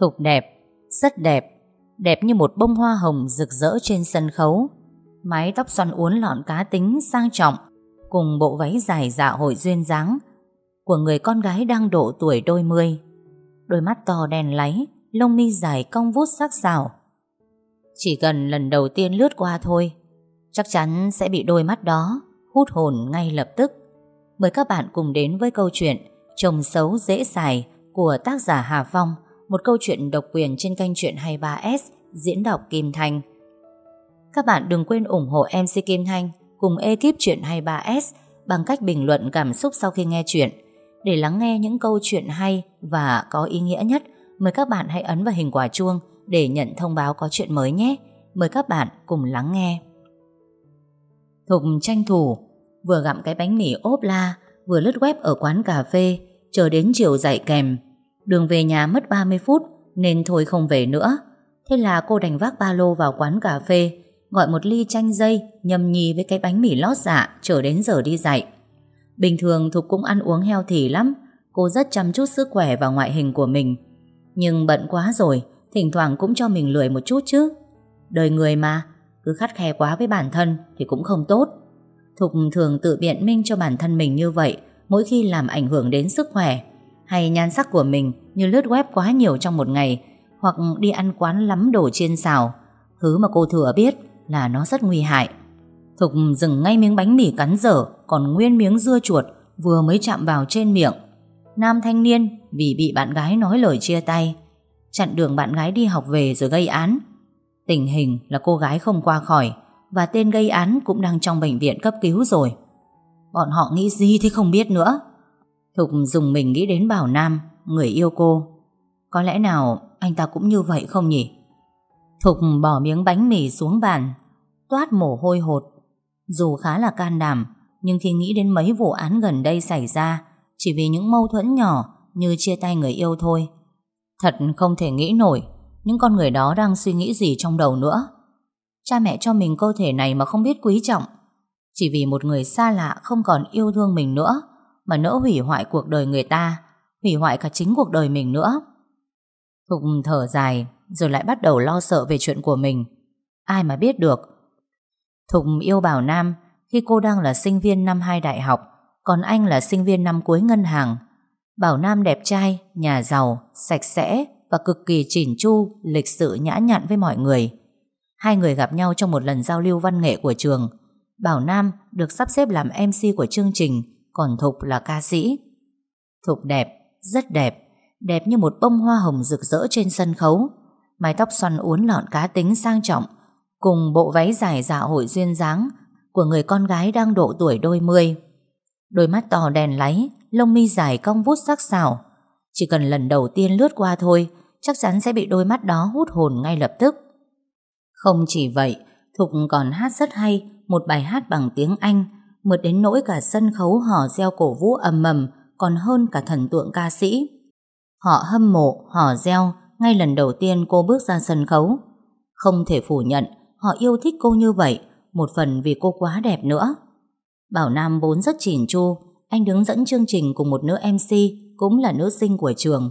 Thục đẹp, rất đẹp, đẹp như một bông hoa hồng rực rỡ trên sân khấu. Mái tóc xoăn uốn lọn cá tính sang trọng, cùng bộ váy dài dạ hội duyên dáng của người con gái đang độ tuổi đôi mươi. Đôi mắt to đen láy, lông mi dài cong vút sắc sảo. Chỉ cần lần đầu tiên lướt qua thôi, chắc chắn sẽ bị đôi mắt đó hút hồn ngay lập tức. Mời các bạn cùng đến với câu chuyện Chồng xấu dễ xài của tác giả Hà Phong, một câu chuyện độc quyền trên kênh truyện 23S diễn đọc Kim Thanh. Các bạn đừng quên ủng hộ MC Kim Thanh cùng ekip truyện 23S bằng cách bình luận cảm xúc sau khi nghe truyện. Để lắng nghe những câu chuyện hay và có ý nghĩa nhất, mời các bạn hãy ấn vào hình quả chuông để nhận thông báo có chuyện mới nhé. Mời các bạn cùng lắng nghe. Thục tranh thủ, vừa gặm cái bánh mì ốp la, vừa lướt web ở quán cà phê, chờ đến chiều dậy kèm. Đường về nhà mất 30 phút, nên thôi không về nữa. Thế là cô đành vác ba lô vào quán cà phê, gọi một ly chanh dây, nhâm nhi với cái bánh mì lót dạ, chờ đến giờ đi dạy. Bình thường Thục cũng ăn uống heo thì lắm, cô rất chăm chút sức khỏe và ngoại hình của mình. Nhưng bận quá rồi, thỉnh thoảng cũng cho mình lười một chút chứ. Đời người mà, cứ khắt khe quá với bản thân thì cũng không tốt. Thục thường tự biện minh cho bản thân mình như vậy mỗi khi làm ảnh hưởng đến sức khỏe hay nhan sắc của mình như lướt web quá nhiều trong một ngày, hoặc đi ăn quán lắm đồ chiên xào. Thứ mà cô thừa biết là nó rất nguy hại. Thục dừng ngay miếng bánh mì cắn dở, còn nguyên miếng dưa chuột vừa mới chạm vào trên miệng. Nam thanh niên, vì bị bạn gái nói lời chia tay, chặn đường bạn gái đi học về rồi gây án. Tình hình là cô gái không qua khỏi, và tên gây án cũng đang trong bệnh viện cấp cứu rồi. Bọn họ nghĩ gì thì không biết nữa. Thục dùng mình nghĩ đến Bảo Nam, người yêu cô. Có lẽ nào anh ta cũng như vậy không nhỉ? Thục bỏ miếng bánh mì xuống bàn, toát mồ hôi hột. Dù khá là can đảm, nhưng khi nghĩ đến mấy vụ án gần đây xảy ra, chỉ vì những mâu thuẫn nhỏ như chia tay người yêu thôi. Thật không thể nghĩ nổi những con người đó đang suy nghĩ gì trong đầu nữa. Cha mẹ cho mình cơ thể này mà không biết quý trọng. Chỉ vì một người xa lạ không còn yêu thương mình nữa mà nỡ hủy hoại cuộc đời người ta, hủy hoại cả chính cuộc đời mình nữa. Thục thở dài rồi lại bắt đầu lo sợ về chuyện của mình. Ai mà biết được. Thục yêu Bảo Nam khi cô đang là sinh viên năm 2 đại học, còn anh là sinh viên năm cuối ngân hàng. Bảo Nam đẹp trai, nhà giàu, sạch sẽ và cực kỳ chỉn chu, lịch sự nhã nhặn với mọi người. Hai người gặp nhau trong một lần giao lưu văn nghệ của trường. Bảo Nam được sắp xếp làm MC của chương trình, còn Thục là ca sĩ. Thục đẹp, rất đẹp, đẹp như một bông hoa hồng rực rỡ trên sân khấu. Mái tóc xoăn uốn lọn cá tính sang trọng, cùng bộ váy dài dạ hội duyên dáng của người con gái đang độ tuổi đôi mươi. Đôi mắt to đèn láy, lông mi dài cong vút sắc sảo. Chỉ cần lần đầu tiên lướt qua thôi, chắc chắn sẽ bị đôi mắt đó hút hồn ngay lập tức. Không chỉ vậy, Thục còn hát rất hay một bài hát bằng tiếng Anh, mượt đến nỗi cả sân khấu hò reo cổ vũ ầm ầm còn hơn cả thần tượng ca sĩ. Họ hâm mộ, hò reo ngay lần đầu tiên cô bước ra sân khấu. Không thể phủ nhận, họ yêu thích cô như vậy, một phần vì cô quá đẹp nữa. Bảo Nam vốn rất chỉn chu, anh đứng dẫn chương trình cùng một nữ MC cũng là nữ sinh của trường.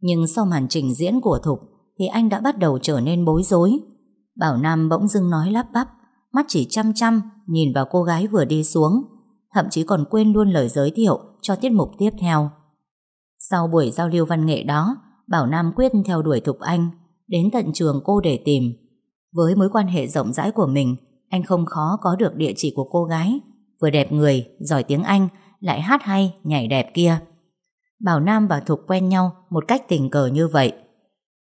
Nhưng sau màn trình diễn của Thục thì anh đã bắt đầu trở nên bối rối. Bảo Nam bỗng dưng nói lắp bắp, mắt chỉ chăm chăm nhìn vào cô gái vừa đi xuống, thậm chí còn quên luôn lời giới thiệu cho tiết mục tiếp theo. Sau buổi giao lưu văn nghệ đó, Bảo Nam quyết theo đuổi Thục Anh, đến tận trường cô để tìm. Với mối quan hệ rộng rãi của mình, anh không khó có được địa chỉ của cô gái, vừa đẹp người, giỏi tiếng Anh, lại hát hay, nhảy đẹp kia. Bảo Nam và Thục quen nhau một cách tình cờ như vậy.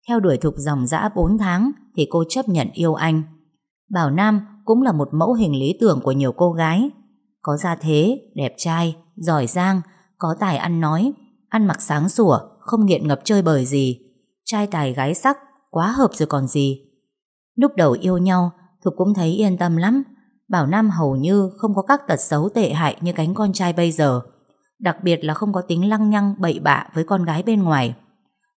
Theo đuổi Thục dòng dã 4 tháng thì cô chấp nhận yêu anh. Bảo Nam cũng là một mẫu hình lý tưởng của nhiều cô gái. Có gia thế, đẹp trai, giỏi giang, có tài ăn nói, ăn mặc sáng sủa, không nghiện ngập chơi bời gì. Trai tài gái sắc, quá hợp rồi còn gì. Lúc đầu yêu nhau, Thục cũng thấy yên tâm lắm. Bảo Nam hầu như không có các tật xấu tệ hại như cánh con trai bây giờ. Đặc biệt là không có tính lăng nhăng bậy bạ với con gái bên ngoài.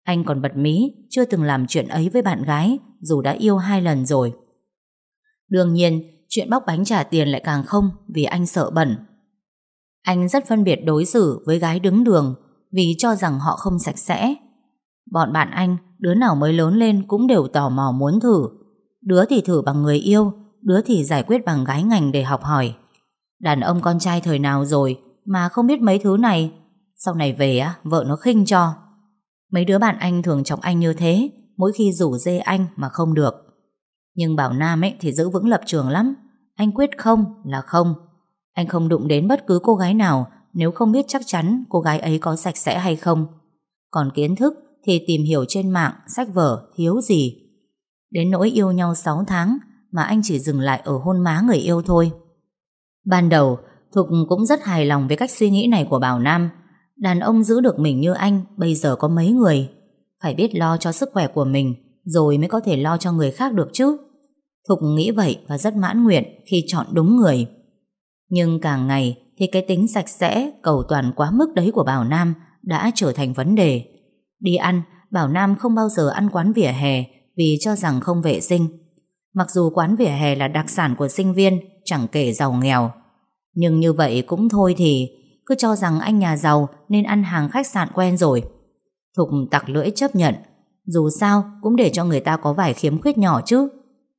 Anh còn bật mí chưa từng làm chuyện ấy với bạn gái dù đã yêu hai lần rồi. Đương nhiên, chuyện bóc bánh trả tiền lại càng không vì anh sợ bẩn. Anh rất phân biệt đối xử với gái đứng đường vì cho rằng họ không sạch sẽ. Bọn bạn anh, đứa nào mới lớn lên cũng đều tò mò muốn thử. Đứa thì thử bằng người yêu, đứa thì giải quyết bằng gái ngành để học hỏi. Đàn ông con trai thời nào rồi mà không biết mấy thứ này. Sau này về á, vợ nó khinh cho. Mấy đứa bạn anh thường chọc anh như thế, mỗi khi rủ dê anh mà không được. Nhưng Bảo Nam ấy thì giữ vững lập trường lắm. Anh quyết không là không. Anh không đụng đến bất cứ cô gái nào nếu không biết chắc chắn cô gái ấy có sạch sẽ hay không. Còn kiến thức thì tìm hiểu trên mạng, sách vở, thiếu gì. Đến nỗi yêu nhau 6 tháng mà anh chỉ dừng lại ở hôn má người yêu thôi. Ban đầu, Thục cũng rất hài lòng với cách suy nghĩ này của Bảo Nam. Đàn ông giữ được mình như anh bây giờ có mấy người. Phải biết lo cho sức khỏe của mình rồi mới có thể lo cho người khác được chứ. Thục nghĩ vậy và rất mãn nguyện khi chọn đúng người. Nhưng càng ngày thì cái tính sạch sẽ, cầu toàn quá mức đấy của Bảo Nam đã trở thành vấn đề. Đi ăn, Bảo Nam không bao giờ ăn quán vỉa hè vì cho rằng không vệ sinh. Mặc dù quán vỉa hè là đặc sản của sinh viên, chẳng kể giàu nghèo. Nhưng như vậy cũng thôi thì cứ cho rằng anh nhà giàu nên ăn hàng khách sạn quen rồi. Thục tặc lưỡi chấp nhận. Dù sao cũng để cho người ta có vài khiếm khuyết nhỏ chứ.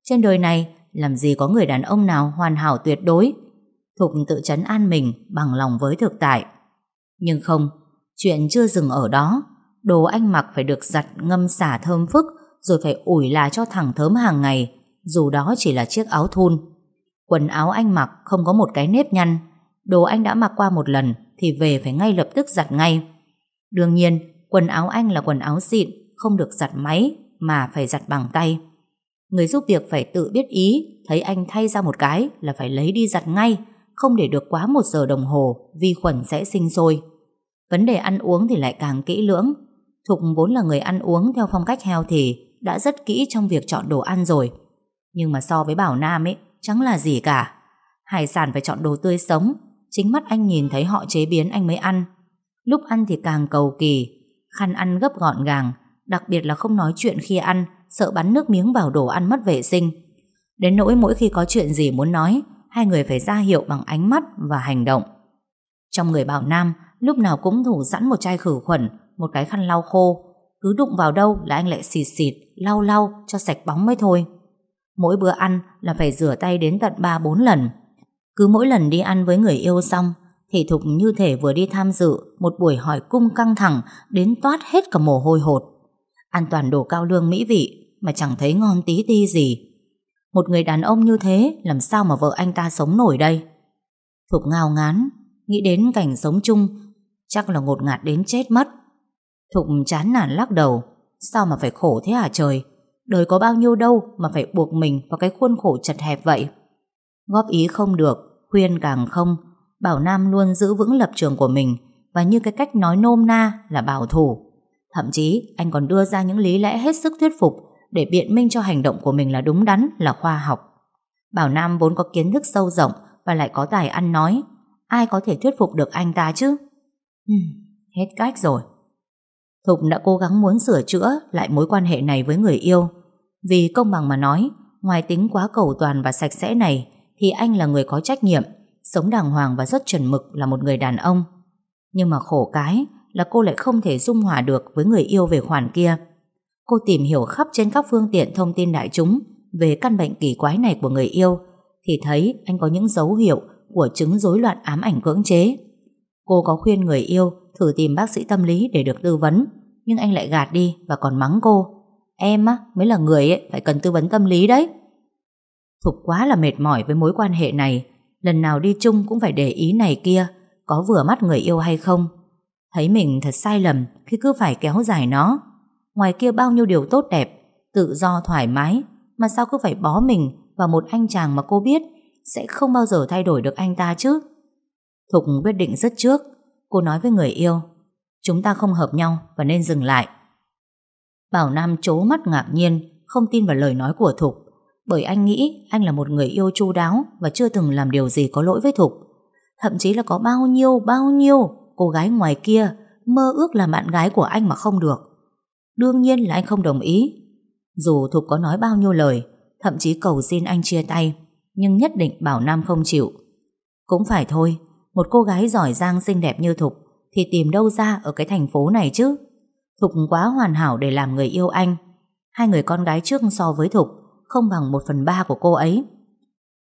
Trên đời này làm gì có người đàn ông nào hoàn hảo tuyệt đối. Thục tự chấn an mình bằng lòng với thực tại. Nhưng không, chuyện chưa dừng ở đó. Đồ anh mặc phải được giặt ngâm xả thơm phức rồi phải ủi là cho thẳng thớm hàng ngày dù đó chỉ là chiếc áo thun. Quần áo anh mặc không có một cái nếp nhăn Đồ anh đã mặc qua một lần Thì về phải ngay lập tức giặt ngay Đương nhiên quần áo anh là quần áo xịn không được giặt máy Mà phải giặt bằng tay Người giúp việc phải tự biết ý Thấy anh thay ra một cái là phải lấy đi giặt ngay Không để được quá một giờ đồng hồ Vi khuẩn sẽ sinh sôi Vấn đề ăn uống thì lại càng kỹ lưỡng Thục vốn là người ăn uống theo phong cách heo thì đã rất kỹ trong việc chọn đồ ăn rồi. Nhưng mà so với Bảo Nam ấy, chẳng là gì cả. Hải sản phải chọn đồ tươi sống, chính mắt anh nhìn thấy họ chế biến anh mới ăn. Lúc ăn thì càng cầu kỳ, khăn ăn gấp gọn gàng, đặc biệt là không nói chuyện khi ăn, sợ bắn nước miếng vào đồ ăn mất vệ sinh. Đến nỗi mỗi khi có chuyện gì muốn nói, hai người phải ra hiệu bằng ánh mắt và hành động. Trong người Bảo Nam, lúc nào cũng thủ sẵn một chai khử khuẩn, một cái khăn lau khô. Cứ đụng vào đâu là anh lại xịt xịt, lau lau cho sạch bóng mới thôi. Mỗi bữa ăn là phải rửa tay đến tận 3-4 lần. Cứ mỗi lần đi ăn với người yêu xong thì Thục như thể vừa đi tham dự một buổi hỏi cung căng thẳng đến toát hết cả mồ hôi hột. Ăn toàn đồ cao lương mỹ vị mà chẳng thấy ngon tí ti gì. Một người đàn ông như thế làm sao mà vợ anh ta sống nổi đây? Thục ngao ngán, nghĩ đến cảnh sống chung chắc là ngột ngạt đến chết mất. Thục chán nản lắc đầu, sao mà phải khổ thế hả trời? Đời có bao nhiêu đâu mà phải buộc mình vào cái khuôn khổ chật hẹp vậy. Góp ý không được, khuyên càng không. Bảo Nam luôn giữ vững lập trường của mình và như cái cách nói nôm na là bảo thủ. Thậm chí anh còn đưa ra những lý lẽ hết sức thuyết phục để biện minh cho hành động của mình là đúng đắn, là khoa học. Bảo Nam vốn có kiến thức sâu rộng và lại có tài ăn nói. Ai có thể thuyết phục được anh ta chứ? Ừ, hết cách rồi. Thục đã cố gắng muốn sửa chữa lại mối quan hệ này với người yêu. Vì công bằng mà nói, ngoài tính quá cầu toàn và sạch sẽ này, thì anh là người có trách nhiệm, sống đàng hoàng và rất chuẩn mực là một người đàn ông. Nhưng mà khổ cái là cô lại không thể dung hòa được với người yêu về khoản kia. Cô tìm hiểu khắp trên các phương tiện thông tin đại chúng về căn bệnh kỳ quái này của người yêu, thì thấy anh có những dấu hiệu của chứng rối loạn ám ảnh cưỡng chế. Cô có khuyên người yêu thử tìm bác sĩ tâm lý để được tư vấn, nhưng anh lại gạt đi và còn mắng cô. Em á, mới là người ấy, phải cần tư vấn tâm lý đấy. Thục quá là mệt mỏi với mối quan hệ này, lần nào đi chung cũng phải để ý này kia, có vừa mắt người yêu hay không. Thấy mình thật sai lầm khi cứ phải kéo dài nó. Ngoài kia bao nhiêu điều tốt đẹp, tự do thoải mái, mà sao cứ phải bó mình vào một anh chàng mà cô biết sẽ không bao giờ thay đổi được anh ta chứ. Thục quyết định rất trước, Cô nói với người yêu Chúng ta không hợp nhau và nên dừng lại Bảo Nam chố mắt ngạc nhiên Không tin vào lời nói của Thục Bởi anh nghĩ anh là một người yêu chu đáo Và chưa từng làm điều gì có lỗi với Thục Thậm chí là có bao nhiêu Bao nhiêu cô gái ngoài kia, Mơ ước làm bạn gái của anh mà không được Đương nhiên là anh không đồng ý Dù Thục có nói bao nhiêu lời, Thậm chí cầu xin anh chia tay, Nhưng nhất định Bảo Nam không chịu Cũng phải thôi, một cô gái giỏi giang xinh đẹp như Thục thì tìm đâu ra ở cái thành phố này chứ? Thục quá hoàn hảo để làm người yêu anh. Hai người con gái trước so với Thục không bằng một phần ba của cô ấy.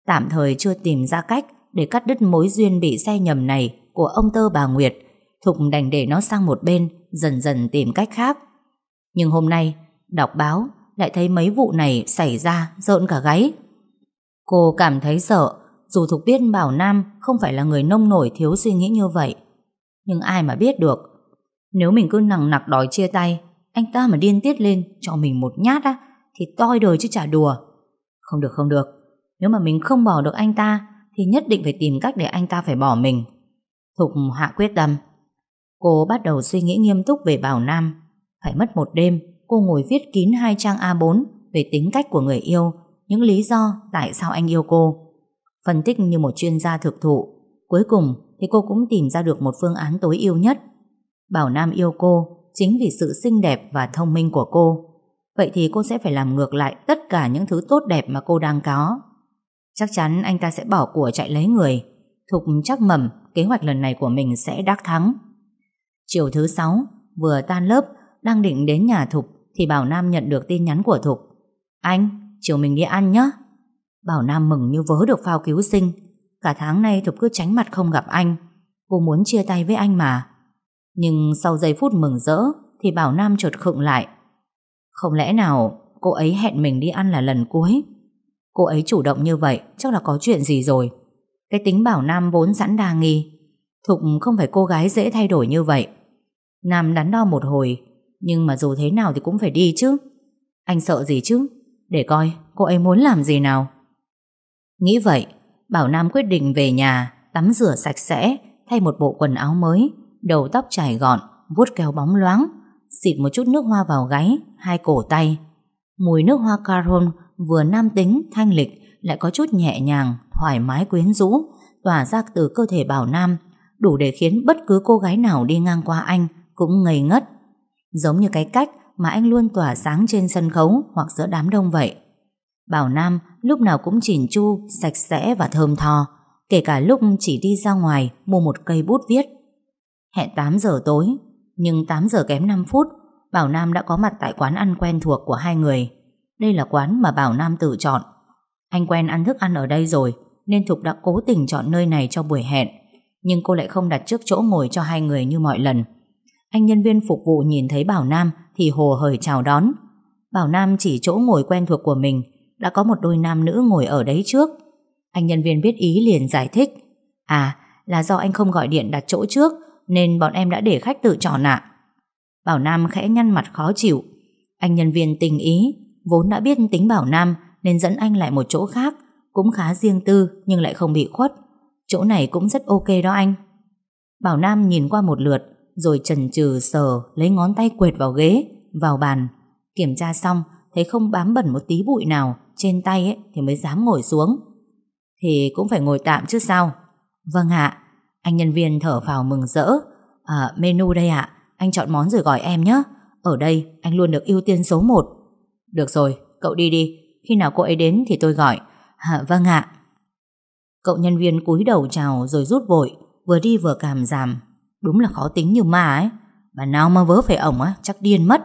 Tạm thời chưa tìm ra cách để cắt đứt mối duyên bị xe nhầm này của ông tơ bà Nguyệt. Thục đành để nó sang một bên, dần dần tìm cách khác. Nhưng hôm nay, đọc báo, lại thấy mấy vụ này xảy ra rợn cả gáy. Cô cảm thấy sợ, dù Thục biết Bảo Nam không phải là người nông nổi thiếu suy nghĩ như vậy. Nhưng ai mà biết được, nếu mình cứ nằng nặc đòi chia tay, anh ta mà điên tiết lên cho mình một nhát á, thì toi đời chứ chả đùa. Không được không được, nếu mà mình không bỏ được anh ta, thì nhất định phải tìm cách để anh ta phải bỏ mình. Thục hạ quyết tâm. Cô bắt đầu suy nghĩ nghiêm túc về Bảo Nam. Phải mất một đêm, cô ngồi viết kín hai trang A4 về tính cách của người yêu, những lý do tại sao anh yêu cô. Phân tích như một chuyên gia thực thụ. Cuối cùng thì cô cũng tìm ra được một phương án tối ưu nhất. Bảo Nam yêu cô chính vì sự xinh đẹp và thông minh của cô. Vậy thì cô sẽ phải làm ngược lại tất cả những thứ tốt đẹp mà cô đang có. Chắc chắn anh ta sẽ bỏ của chạy lấy người. Thục chắc mầm kế hoạch lần này của mình sẽ đắc thắng. Chiều thứ sáu, vừa tan lớp, đang định đến nhà Thục thì Bảo Nam nhận được tin nhắn của Thục. Anh, chiều mình đi ăn nhé. Bảo Nam mừng như vớ được phao cứu sinh. Cả tháng nay Thục cứ tránh mặt không gặp anh. Cô muốn chia tay với anh mà. Nhưng sau giây phút mừng rỡ thì Bảo Nam chợt khựng lại. Không lẽ nào cô ấy hẹn mình đi ăn là lần cuối? Cô ấy chủ động như vậy chắc là có chuyện gì rồi. Cái tính Bảo Nam vốn sẵn đa nghi. Thục không phải cô gái dễ thay đổi như vậy. Nam đắn đo một hồi nhưng mà dù thế nào thì cũng phải đi chứ. Anh sợ gì chứ? Để coi cô ấy muốn làm gì nào. Nghĩ vậy, Bảo Nam quyết định về nhà, tắm rửa sạch sẽ, thay một bộ quần áo mới, đầu tóc trải gọn, vuốt keo bóng loáng, xịt một chút nước hoa vào gáy, hai cổ tay. Mùi nước hoa caron vừa nam tính, thanh lịch, lại có chút nhẹ nhàng, thoải mái quyến rũ, tỏa ra từ cơ thể Bảo Nam, đủ để khiến bất cứ cô gái nào đi ngang qua anh cũng ngây ngất. Giống như cái cách mà anh luôn tỏa sáng trên sân khấu hoặc giữa đám đông vậy. Bảo Nam lúc nào cũng chỉn chu, sạch sẽ và thơm tho, kể cả lúc chỉ đi ra ngoài mua một cây bút viết. Hẹn 8 giờ tối, nhưng 8 giờ kém 5 phút, Bảo Nam đã có mặt tại quán ăn quen thuộc của hai người. Đây là quán mà Bảo Nam tự chọn. Anh quen ăn thức ăn ở đây rồi, nên Thục đã cố tình chọn nơi này cho buổi hẹn. Nhưng cô lại không đặt trước chỗ ngồi cho hai người như mọi lần. Anh nhân viên phục vụ nhìn thấy Bảo Nam thì hồ hởi chào đón. Bảo Nam chỉ chỗ ngồi quen thuộc của mình, đã có một đôi nam nữ ngồi ở đấy trước. Anh nhân viên biết ý liền giải thích. À, là do anh không gọi điện đặt chỗ trước, nên bọn em đã để khách tự chọn ạ. Bảo Nam khẽ nhăn mặt khó chịu. Anh nhân viên tình ý, vốn đã biết tính Bảo Nam nên dẫn anh lại một chỗ khác, cũng khá riêng tư nhưng lại không bị khuất. Chỗ này cũng rất ok đó anh. Bảo Nam nhìn qua một lượt, rồi chần chừ sờ lấy ngón tay quệt vào ghế, vào bàn. Kiểm tra xong, thấy không bám bẩn một tí bụi nào trên tay ấy, thì mới dám ngồi xuống. Thì cũng phải ngồi tạm chứ sao. Vâng ạ, anh nhân viên thở phào mừng rỡ. À, menu đây ạ, anh chọn món rồi gọi em nhé. Ở đây anh luôn được ưu tiên số 1. Được rồi, cậu đi đi. Khi nào cô ấy đến thì tôi gọi. À, vâng ạ. Cậu nhân viên cúi đầu chào rồi rút vội, vừa đi vừa cảm giảm. Đúng là khó tính như ma ấy. Bà nào mà vớ phải ổng á, chắc điên mất.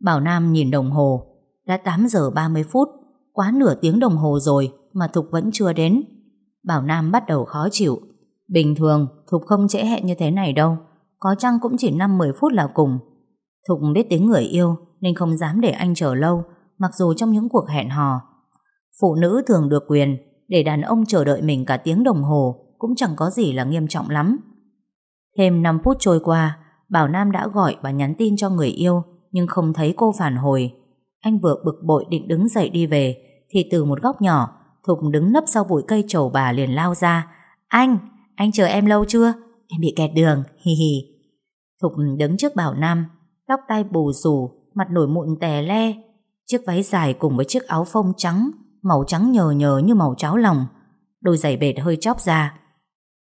Bảo Nam nhìn đồng hồ. Đã 8 giờ 30 phút, quá nửa tiếng đồng hồ rồi mà Thục vẫn chưa đến. Bảo Nam bắt đầu khó chịu. Bình thường, Thục không trễ hẹn như thế này đâu. Có chăng cũng chỉ 5-10 phút là cùng. Thục biết tiếng người yêu nên không dám để anh chờ lâu, mặc dù trong những cuộc hẹn hò. Phụ nữ thường được quyền để đàn ông chờ đợi mình cả tiếng đồng hồ cũng chẳng có gì là nghiêm trọng lắm. Thêm 5 phút trôi qua, Bảo Nam đã gọi và nhắn tin cho người yêu nhưng không thấy cô phản hồi. Anh vừa bực bội định đứng dậy đi về thì từ một góc nhỏ Thục đứng nấp sau bụi cây trầu bà liền lao ra. Anh, anh chờ em lâu chưa? Em bị kẹt đường, hi hi. Thục đứng trước Bảo Nam, tóc tai bù rủ, mặt nổi mụn tè le. Chiếc váy dài cùng với chiếc áo phông trắng, màu trắng nhờ nhờ như màu cháo lòng. Đôi giày bệt hơi chóp ra.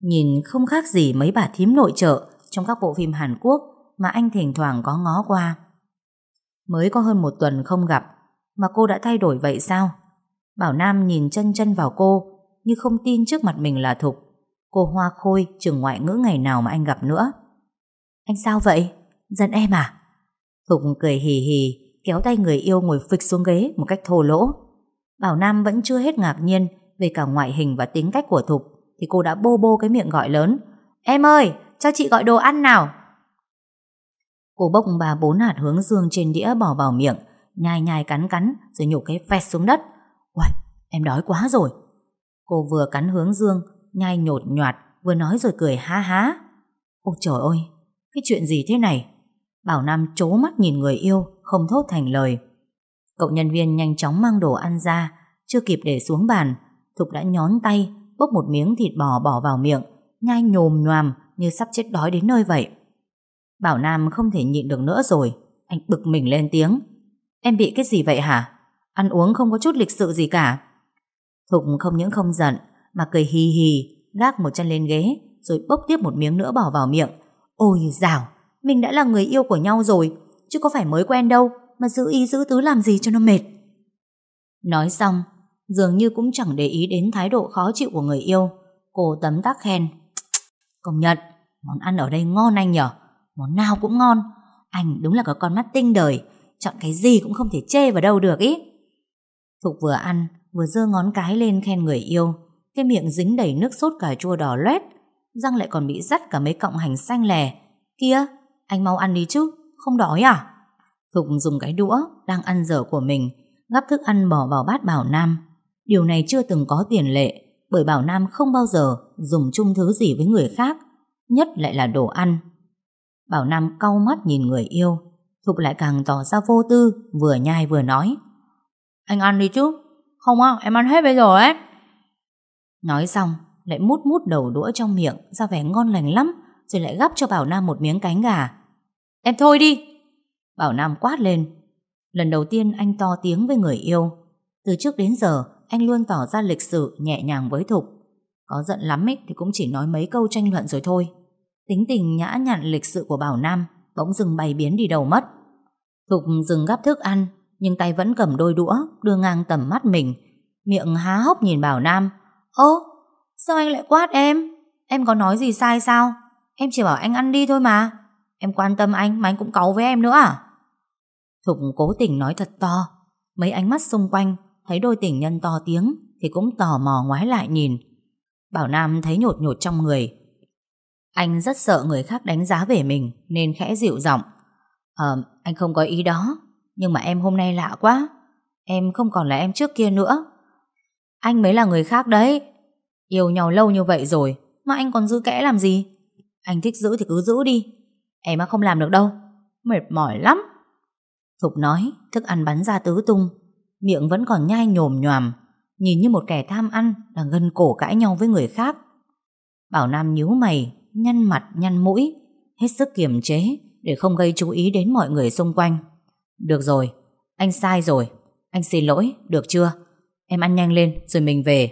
Nhìn không khác gì mấy bà thím nội trợ trong các bộ phim Hàn Quốc mà anh thỉnh thoảng có ngó qua. Mới có hơn một tuần không gặp mà cô đã thay đổi vậy sao? Bảo Nam nhìn chân chân vào cô như không tin trước mặt mình là Thục. Cô hoa khôi trường ngoại ngữ ngày nào mà anh gặp nữa. Anh sao vậy? Giận em à? Thục cười hì hì, kéo tay người yêu ngồi phịch xuống ghế một cách thô lỗ. Bảo Nam vẫn chưa hết ngạc nhiên về cả ngoại hình và tính cách của Thục, thì cô đã bô bô cái miệng gọi lớn. Em ơi, cho chị gọi đồ ăn nào. Cô bốc ba bốn hạt hướng dương trên đĩa bỏ vào miệng, nhai nhai cắn cắn rồi nhổ cái phẹt xuống đất. Uầy, em đói quá rồi. Cô vừa cắn hướng dương, nhai nhột nhoạt, vừa nói rồi cười ha há. Ôi trời ơi, cái chuyện gì thế này? Bảo Nam chố mắt nhìn người yêu, không thốt thành lời. Cậu nhân viên nhanh chóng mang đồ ăn ra, chưa kịp để xuống bàn, Thục đã nhón tay, bốc một miếng thịt bò bỏ vào miệng, nhai nhồm nhoàm như sắp chết đói đến nơi vậy. Bảo Nam không thể nhịn được nữa rồi, anh bực mình lên tiếng. Em bị cái gì vậy hả? Ăn uống không có chút lịch sự gì cả. Thục không những không giận, mà cười hì hì, gác một chân lên ghế, rồi bốc tiếp một miếng nữa bỏ vào miệng. Ôi dào, mình đã là người yêu của nhau rồi, chứ có phải mới quen đâu, mà giữ ý giữ tứ làm gì cho nó mệt. Nói xong, dường như cũng chẳng để ý đến thái độ khó chịu của người yêu. Cô tấm tắc khen. Công nhận, món ăn ở đây ngon anh nhở, món nào cũng ngon. Anh đúng là có con mắt tinh đời, chọn cái gì cũng không thể chê vào đâu được ý. Thục vừa ăn, vừa giơ ngón cái lên khen người yêu. Cái miệng dính đầy nước sốt cà chua đỏ loét, răng lại còn bị dắt cả mấy cọng hành xanh lè. Kia, anh mau ăn đi chứ, không đói à? Thục dùng cái đũa đang ăn dở của mình, gắp thức ăn bỏ vào bát Bảo Nam. Điều này chưa từng có tiền lệ, bởi Bảo Nam không bao giờ dùng chung thứ gì với người khác, nhất lại là đồ ăn. Bảo Nam cau mắt nhìn người yêu, Thục lại càng tỏ ra vô tư, vừa nhai vừa nói. Anh ăn đi chứ, không á, em ăn hết bây giờ ấy. Nói xong, lại mút mút đầu đũa trong miệng, ra vẻ ngon lành lắm, rồi lại gắp cho Bảo Nam một miếng cánh gà. Em thôi đi! Bảo Nam quát lên. Lần đầu tiên anh to tiếng với người yêu. Từ trước đến giờ, anh luôn tỏ ra lịch sự, nhẹ nhàng với Thục. Có giận lắm ấy thì cũng chỉ nói mấy câu tranh luận rồi thôi. Tính tình nhã nhặn lịch sự của Bảo Nam bỗng dừng bày biến đi đầu mất. Thục dừng gắp thức ăn, nhưng tay vẫn cầm đôi đũa, đưa ngang tầm mắt mình. Miệng há hốc nhìn Bảo Nam. Ơ, sao anh lại quát em? Em có nói gì sai sao? Em chỉ bảo anh ăn đi thôi mà. Em quan tâm anh mà anh cũng cáu với em nữa à? Thục cố tình nói thật to. Mấy ánh mắt xung quanh thấy đôi tình nhân to tiếng thì cũng tò mò ngoái lại nhìn. Bảo Nam thấy nhột nhột trong người. Anh rất sợ người khác đánh giá về mình nên khẽ dịu giọng. Ờ, anh không có ý đó. Nhưng mà em hôm nay lạ quá. Em không còn là em trước kia nữa. Anh mới là người khác đấy. Yêu nhau lâu như vậy rồi mà anh còn giữ kẽ làm gì? Anh thích giữ thì cứ giữ đi. Em mà không làm được đâu. Mệt mỏi lắm. Thục nói, thức ăn bắn ra tứ tung. Miệng vẫn còn nhai nhồm nhòm. Nhìn như một kẻ tham ăn đang gân cổ cãi nhau với người khác. Bảo Nam nhíu mày, nhăn mặt, nhăn mũi. Hết sức kiềm chế để không gây chú ý đến mọi người xung quanh. Được rồi, anh sai rồi. Anh xin lỗi, được chưa? Em ăn nhanh lên rồi mình về.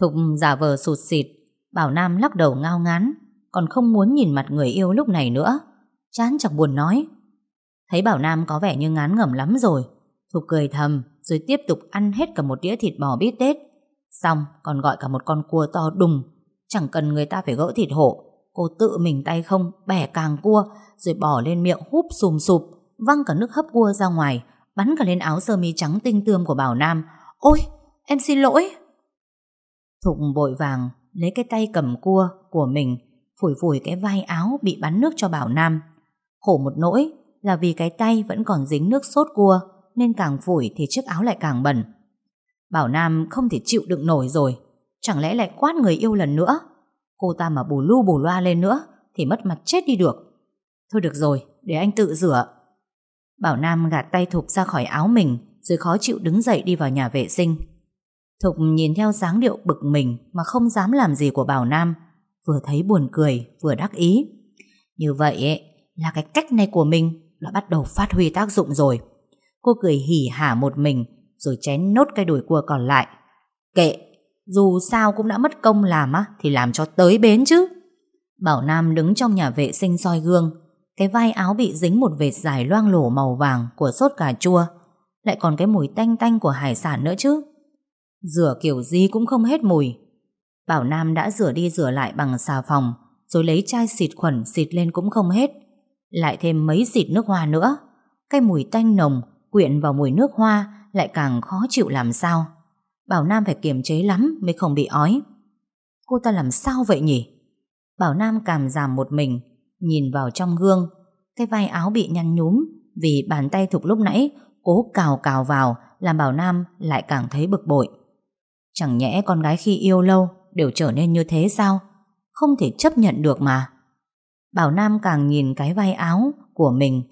Thục giả vờ sụt xịt, Bảo Nam lắc đầu ngao ngán, còn không muốn nhìn mặt người yêu lúc này nữa. Chán chọc buồn nói. Thấy Bảo Nam có vẻ như ngán ngẩm lắm rồi. Thục cười thầm, rồi tiếp tục ăn hết cả một đĩa thịt bò bít tết. Xong, còn gọi cả một con cua to đùng. Chẳng cần người ta phải gỡ thịt hổ. Cô tự mình tay không, bẻ càng cua, rồi bỏ lên miệng húp sùm sụp, văng cả nước hấp cua ra ngoài, bắn cả lên áo sơ mi trắng tinh tươm của Bảo Nam. Ôi, em xin lỗi. Thục bội vàng, lấy cái tay cầm cua của mình, phủi phủi cái vai áo bị bắn nước cho Bảo Nam. Khổ một nỗi là vì cái tay vẫn còn dính nước sốt cua, nên càng phủi thì chiếc áo lại càng bẩn. Bảo Nam không thể chịu đựng nổi rồi, chẳng lẽ lại quát người yêu lần nữa? Cô ta mà bù lu bù loa lên nữa thì mất mặt chết đi được. Thôi được rồi, để anh tự rửa. Bảo Nam gạt tay Thục ra khỏi áo mình rồi khó chịu đứng dậy đi vào nhà vệ sinh. Thục nhìn theo dáng điệu bực mình mà không dám làm gì của Bảo Nam, vừa thấy buồn cười vừa đắc ý. Như vậy ấy, là cái cách này của mình đã bắt đầu phát huy tác dụng rồi. Cô cười hỉ hả một mình rồi chén nốt cái đùi cua còn lại. Kệ, dù sao cũng đã mất công làm á thì làm cho tới bến chứ. Bảo Nam đứng trong nhà vệ sinh soi gương, cái vai áo bị dính một vệt dài loang lổ màu vàng của sốt cà chua, lại còn cái mùi tanh tanh của hải sản nữa chứ. Rửa kiểu gì cũng không hết mùi. Bảo Nam đã rửa đi rửa lại bằng xà phòng, rồi lấy chai xịt khuẩn xịt lên cũng không hết. Lại thêm mấy xịt nước hoa nữa. Cái mùi tanh nồng quyện vào mùi nước hoa lại càng khó chịu làm sao. Bảo Nam phải kiềm chế lắm mới không bị ói. Cô ta làm sao vậy nhỉ? Bảo Nam cảm giảm một mình, nhìn vào trong gương. Cái vai áo bị nhăn nhúm vì bàn tay Thục lúc nãy cố cào cào vào làm Bảo Nam lại càng thấy bực bội. Chẳng nhẽ con gái khi yêu lâu đều trở nên như thế sao? Không thể chấp nhận được mà. Bảo Nam càng nhìn cái vai áo của mình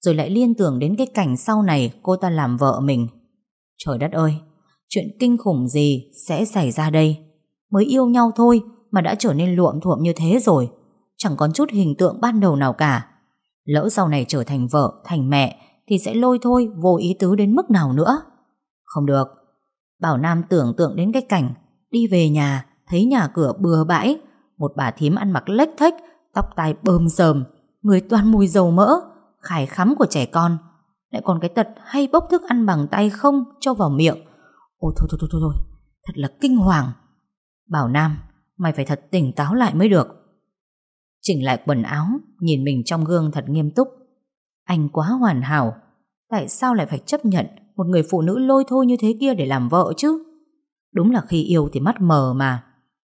rồi lại liên tưởng đến cái cảnh sau này cô ta làm vợ mình. Trời đất ơi, chuyện kinh khủng gì sẽ xảy ra đây? Mới yêu nhau thôi mà đã trở nên luộm thuộm như thế rồi. Chẳng còn chút hình tượng ban đầu nào cả. Lỡ sau này trở thành vợ, thành mẹ thì sẽ lôi thôi vô ý tứ đến mức nào nữa. Không được. Bảo Nam tưởng tượng đến cái cảnh đi về nhà, thấy nhà cửa bừa bãi, một bà thím ăn mặc lếch thếch, tóc tai bơm sờm, người toàn mùi dầu mỡ, khải khắm của trẻ con, lại còn cái tật hay bốc thức ăn bằng tay không cho vào miệng. Ôi thôi thôi thôi thôi, thôi. thật là kinh hoàng. Bảo Nam, mày phải thật tỉnh táo lại mới được. Chỉnh lại quần áo, nhìn mình trong gương thật nghiêm túc. Anh quá hoàn hảo, tại sao lại phải chấp nhận một người phụ nữ lôi thôi như thế kia để làm vợ chứ? Đúng là khi yêu thì mắt mờ mà.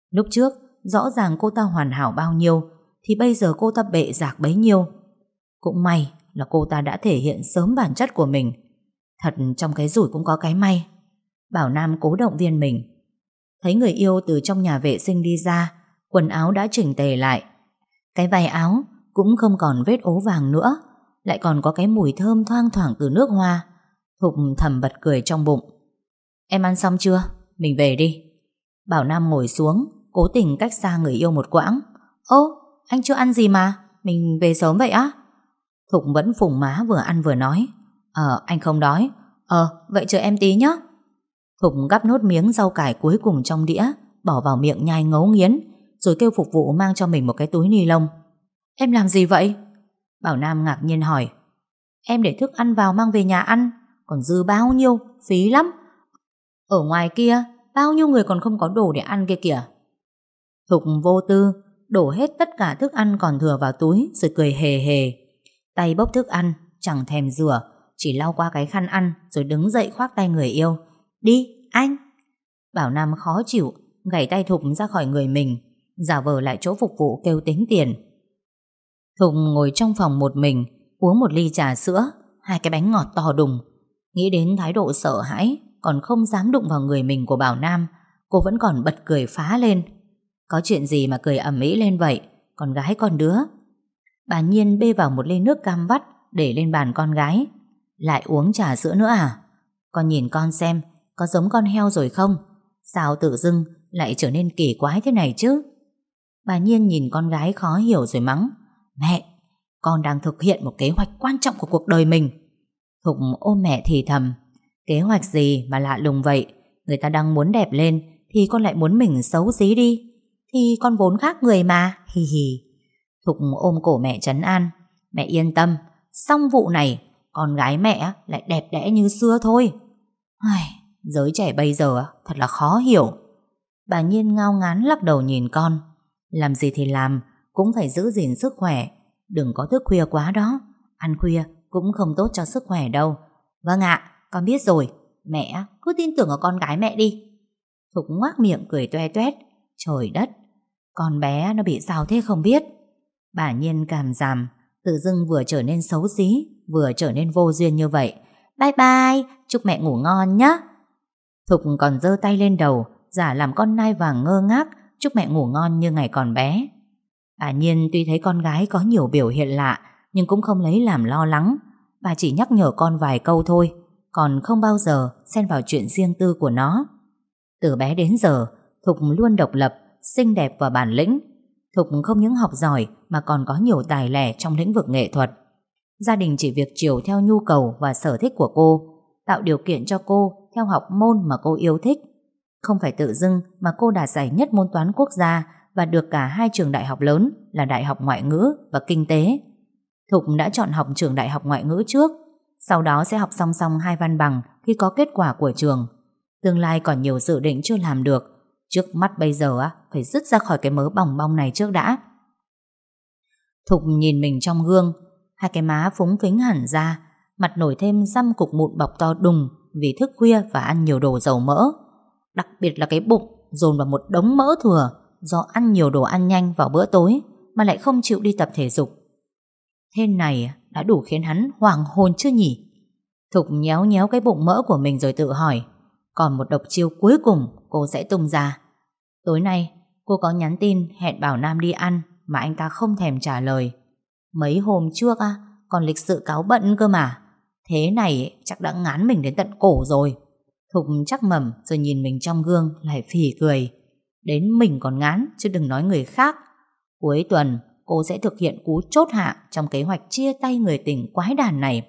Lúc trước, rõ ràng cô ta hoàn hảo bao nhiêu, thì bây giờ cô ta bệ giạc bấy nhiêu. Cũng may là cô ta đã thể hiện sớm bản chất của mình. Thật trong cái rủi cũng có cái may. Bảo Nam cố động viên mình. Thấy người yêu từ trong nhà vệ sinh đi ra, quần áo đã chỉnh tề lại. Cái vài áo cũng không còn vết ố vàng nữa, lại còn có cái mùi thơm thoang thoảng từ nước hoa. Thục thầm bật cười trong bụng. Em ăn xong chưa? Mình về đi. Bảo Nam ngồi xuống, cố tình cách xa người yêu một quãng. Ô, anh chưa ăn gì mà, mình về sớm vậy á? Thục vẫn phùng má vừa ăn vừa nói. Ờ anh không đói. Ờ vậy chờ em tí nhé Thục gắp nốt miếng rau cải cuối cùng trong đĩa Bỏ vào miệng nhai ngấu nghiến Rồi kêu phục vụ mang cho mình một cái túi ni lông. Em làm gì vậy? Bảo Nam ngạc nhiên hỏi. Em để thức ăn vào mang về nhà ăn Còn dư bao nhiêu? Phí lắm. Ở ngoài kia Bao nhiêu người còn không có đồ để ăn kia kìa? Thục vô tư Đổ hết tất cả thức ăn còn thừa vào túi Rồi cười hề hề Tay bốc thức ăn, chẳng thèm rửa, chỉ lau qua cái khăn ăn rồi đứng dậy khoác tay người yêu. Đi, anh! Bảo Nam khó chịu, gảy tay Thục ra khỏi người mình, giả vờ lại chỗ phục vụ kêu tính tiền. Thục ngồi trong phòng một mình, uống một ly trà sữa, hai cái bánh ngọt to đùng. Nghĩ đến thái độ sợ hãi, còn không dám đụng vào người mình của Bảo Nam, cô vẫn còn bật cười phá lên. Có chuyện gì mà cười ẩm ĩ lên vậy, con gái con đứa Bà Nhiên bê vào một ly nước cam vắt để lên bàn con gái. Lại uống trà sữa nữa à? Con nhìn con xem, có giống con heo rồi không? Sao tự dưng lại trở nên kỳ quái thế này chứ? Bà Nhiên nhìn con gái khó hiểu rồi mắng. Mẹ, con đang thực hiện một kế hoạch quan trọng của cuộc đời mình. Thục ôm mẹ thì thầm. Kế hoạch gì mà lạ lùng vậy? Người ta đang muốn đẹp lên thì con lại muốn mình xấu xí đi. Thì con vốn khác người mà, hì hì. Thục ôm cổ mẹ trấn an. Mẹ yên tâm. Xong vụ này Con gái mẹ lại đẹp đẽ như xưa thôi. Ai, Giới trẻ bây giờ thật là khó hiểu. Bà Nhiên ngao ngán lắc đầu nhìn con. Làm gì thì làm Cũng phải giữ gìn sức khỏe. Đừng có thức khuya quá đó. Ăn khuya cũng không tốt cho sức khỏe đâu. Vâng ạ, con biết rồi. Mẹ cứ tin tưởng ở con gái mẹ đi. Thục ngoác miệng cười toe toét. Trời đất Con bé nó bị sao thế không biết Bà Nhiên cảm giảm, tự dưng vừa trở nên xấu xí, vừa trở nên vô duyên như vậy. Bye bye, chúc mẹ ngủ ngon nhé. Thục còn giơ tay lên đầu, giả làm con nai vàng ngơ ngác, chúc mẹ ngủ ngon như ngày còn bé. Bà Nhiên tuy thấy con gái có nhiều biểu hiện lạ, nhưng cũng không lấy làm lo lắng. Bà chỉ nhắc nhở con vài câu thôi, còn không bao giờ xen vào chuyện riêng tư của nó. Từ bé đến giờ, Thục luôn độc lập, xinh đẹp và bản lĩnh. Thục không những học giỏi mà còn có nhiều tài lẻ trong lĩnh vực nghệ thuật. Gia đình chỉ việc chiều theo nhu cầu và sở thích của cô, tạo điều kiện cho cô theo học môn mà cô yêu thích. Không phải tự dưng mà cô đạt giải nhất môn toán quốc gia và được cả hai trường đại học lớn là Đại học Ngoại ngữ và Kinh tế. Thục đã chọn học trường Đại học Ngoại ngữ trước, sau đó sẽ học song song hai văn bằng khi có kết quả của trường. Tương lai còn nhiều dự định chưa làm được, trước mắt bây giờ á phải dứt ra khỏi cái mớ bỏng bong này trước đã. Thục nhìn mình trong gương, hai cái má phúng phính hẳn ra, mặt nổi thêm răm cục mụn bọc to đùng vì thức khuya và ăn nhiều đồ dầu mỡ. Đặc biệt là cái bụng dồn vào một đống mỡ thừa do ăn nhiều đồ ăn nhanh vào bữa tối mà lại không chịu đi tập thể dục. Thế này đã đủ khiến hắn hoàng hồn chưa nhỉ? Thục nhéo nhéo cái bụng mỡ của mình rồi tự hỏi còn một độc chiêu cuối cùng cô sẽ tung ra. Tối nay cô có nhắn tin hẹn bảo Nam đi ăn mà anh ta không thèm trả lời. Mấy hôm trước á, còn lịch sự cáo bận cơ mà. Thế này chắc đã ngán mình đến tận cổ rồi. Thục chắc mầm rồi nhìn mình trong gương lại phỉ cười. Đến mình còn ngán chứ đừng nói người khác. Cuối tuần cô sẽ thực hiện cú chốt hạ trong kế hoạch chia tay người tình quái đàn này.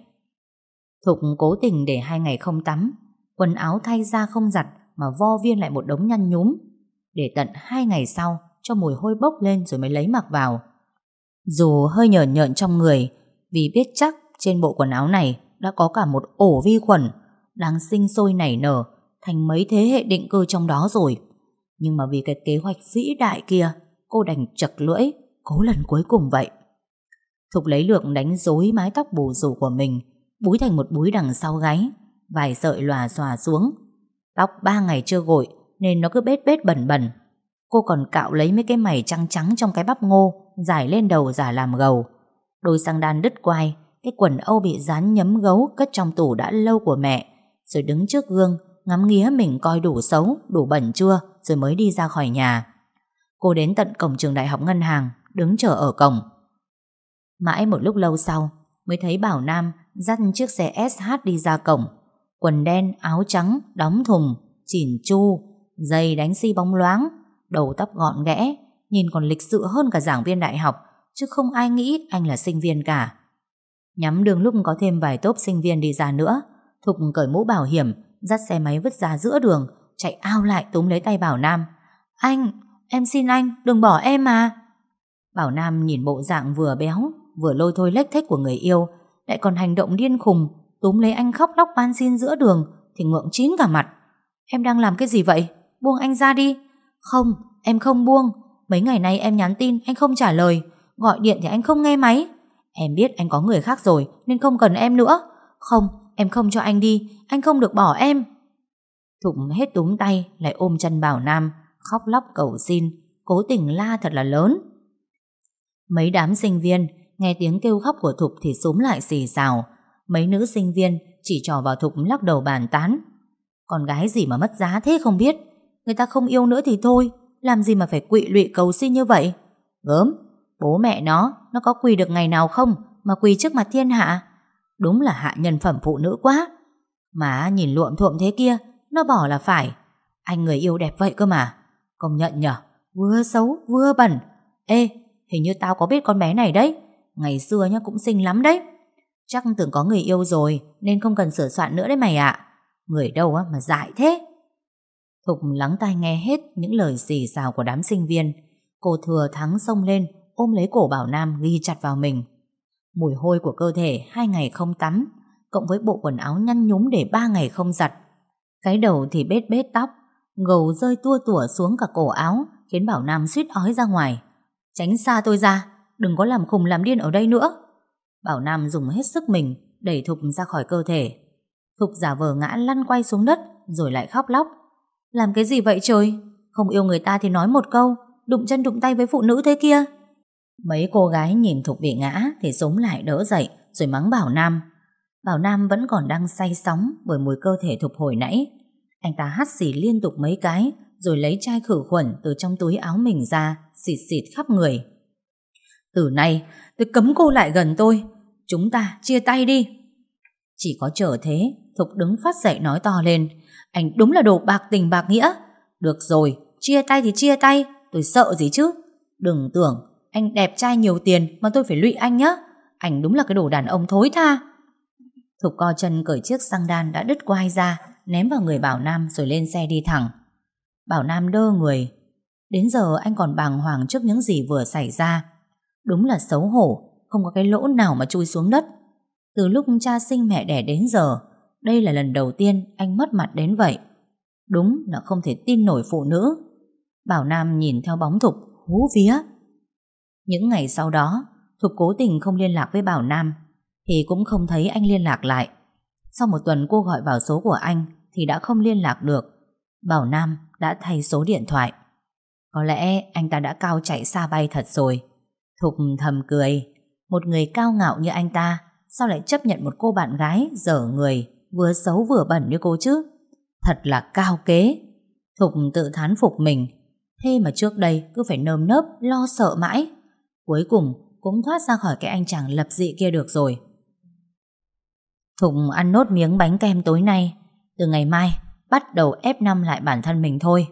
Thục cố tình để hai ngày không tắm, quần áo thay ra không giặt mà vo viên lại một đống nhăn nhúm. Để tận hai ngày sau cho mùi hôi bốc lên rồi mới lấy mặc vào. Dù hơi nhờn nhợn trong người, vì biết chắc trên bộ quần áo này đã có cả một ổ vi khuẩn đang sinh sôi nảy nở thành mấy thế hệ định cư trong đó rồi. Nhưng mà vì cái kế hoạch vĩ đại kia, cô đành chật lưỡi, cố lần cuối cùng vậy. Thục lấy lượng đánh rối mái tóc bù rủ của mình, búi thành một búi đằng sau gáy vài sợi lòa xòa xuống. Tóc ba ngày chưa gội nên nó cứ bết bết bẩn bẩn. Cô còn cạo lấy mấy cái mày trắng trắng trong cái bắp ngô giải lên đầu giả làm gầu. Đôi sang đan đứt quai cái quần âu bị dán nhấm gấu cất trong tủ đã lâu của mẹ rồi đứng trước gương ngắm nghía mình coi đủ xấu, đủ bẩn chưa rồi mới đi ra khỏi nhà. Cô đến tận cổng trường đại học ngân hàng đứng chờ ở cổng. Mãi một lúc lâu sau mới thấy Bảo Nam dắt chiếc xe SH đi ra cổng. Quần đen, áo trắng, đóng thùng, chỉn chu, giày đánh xi si bóng loáng, đầu tóc gọn ghẽ, nhìn còn lịch sự hơn cả giảng viên đại học, chứ không ai nghĩ anh là sinh viên cả. Nhắm đường lúc có thêm vài tốp sinh viên đi ra nữa, Thục cởi mũ bảo hiểm, dắt xe máy vứt ra giữa đường, chạy ao lại túm lấy tay Bảo Nam. Anh, em xin anh, đừng bỏ em mà. Bảo Nam nhìn bộ dạng vừa béo, vừa lôi thôi lếch thếch của người yêu, lại còn hành động điên khùng, túm lấy anh khóc lóc van xin giữa đường, thì ngượng chín cả mặt. Em đang làm cái gì vậy? Buông anh ra đi. Không, em không buông. Mấy ngày nay em nhắn tin, anh không trả lời. Gọi điện thì anh không nghe máy. Em biết anh có người khác rồi, nên không cần em nữa. Không, em không cho anh đi, anh không được bỏ em. Thụng hết túm tay, lại ôm chân Bảo Nam, khóc lóc cầu xin, cố tình la thật là lớn. Mấy đám sinh viên nghe tiếng kêu khóc của Thục thì súng lại xì xào. Mấy nữ sinh viên chỉ trò vào Thục lắc đầu bàn tán. Con gái gì mà mất giá thế không biết. Người ta không yêu nữa thì thôi, làm gì mà phải quỵ lụy cầu xin như vậy. Gớm, bố mẹ nó, nó có quỳ được ngày nào không mà quỳ trước mặt thiên hạ. Đúng là hạ nhân phẩm phụ nữ quá. Mà nhìn luộm thuộm thế kia, nó bỏ là phải. Anh người yêu đẹp vậy cơ mà. Công nhận nhở, vừa xấu vừa bẩn. Ê, hình như tao có biết con bé này đấy. Ngày xưa nhá cũng xinh lắm đấy. Chắc tưởng có người yêu rồi, nên không cần sửa soạn nữa đấy mày ạ. Người đâu á mà dại thế. Thục lắng tai nghe hết những lời xì xào của đám sinh viên. Cô thừa thắng xông lên, ôm lấy cổ Bảo Nam ghi chặt vào mình. Mùi hôi của cơ thể hai ngày không tắm, cộng với bộ quần áo nhăn nhúm để ba ngày không giặt. Cái đầu thì bết bết tóc gầu rơi tua tủa xuống cả cổ áo, khiến Bảo Nam suýt ói ra ngoài. Tránh xa tôi ra, đừng có làm khùng làm điên ở đây nữa. Bảo Nam dùng hết sức mình đẩy Thục ra khỏi cơ thể. Thục giả vờ ngã lăn quay xuống đất rồi lại khóc lóc. Làm cái gì vậy trời? Không yêu người ta thì nói một câu, đụng chân đụng tay với phụ nữ thế kia. Mấy cô gái nhìn Thục bị ngã thì sống lại đỡ dậy rồi mắng Bảo Nam. Bảo Nam vẫn còn đang say sóng bởi mùi cơ thể Thục hồi nãy. Anh ta hắt xì liên tục mấy cái rồi lấy chai khử khuẩn từ trong túi áo mình ra xịt xịt khắp người. Từ nay tôi cấm cô lại gần tôi. Chúng ta chia tay đi. Chỉ có chờ thế Thục đứng phát dậy nói to lên. Anh đúng là đồ bạc tình bạc nghĩa. Được rồi, chia tay thì chia tay. Tôi sợ gì chứ? Đừng tưởng anh đẹp trai nhiều tiền Mà tôi phải lụy anh nhé Anh đúng là cái đồ đàn ông thối tha. Thục co chân cởi chiếc xăng đan đã đứt quai ra Ném vào người Bảo Nam rồi lên xe đi thẳng. Bảo Nam đơ người. Đến giờ anh còn bàng hoàng trước những gì vừa xảy ra. Đúng là xấu hổ, không có cái lỗ nào mà chui xuống đất. Từ lúc cha sinh mẹ đẻ đến giờ, đây là lần đầu tiên anh mất mặt đến vậy. Đúng là không thể tin nổi phụ nữ. Bảo Nam nhìn theo bóng Thục, hú vía. Những ngày sau đó, Thục cố tình không liên lạc với Bảo Nam. Thì cũng không thấy anh liên lạc lại Sau một tuần cô gọi vào số của anh Thì đã không liên lạc được Bảo Nam đã thay số điện thoại Có lẽ anh ta đã cao chạy xa bay thật rồi Thục thầm cười. Một người cao ngạo như anh ta, Sao lại chấp nhận một cô bạn gái Dở người, Vừa xấu vừa bẩn như cô chứ? Thật là cao kế. Thục tự thán phục mình. Thế mà trước đây cứ phải nơm nớp, Lo sợ mãi. Cuối cùng cũng thoát ra khỏi cái anh chàng lập dị kia được rồi. Thục ăn nốt miếng bánh kem tối nay. Từ ngày mai, Bắt đầu ép năm lại bản thân mình thôi.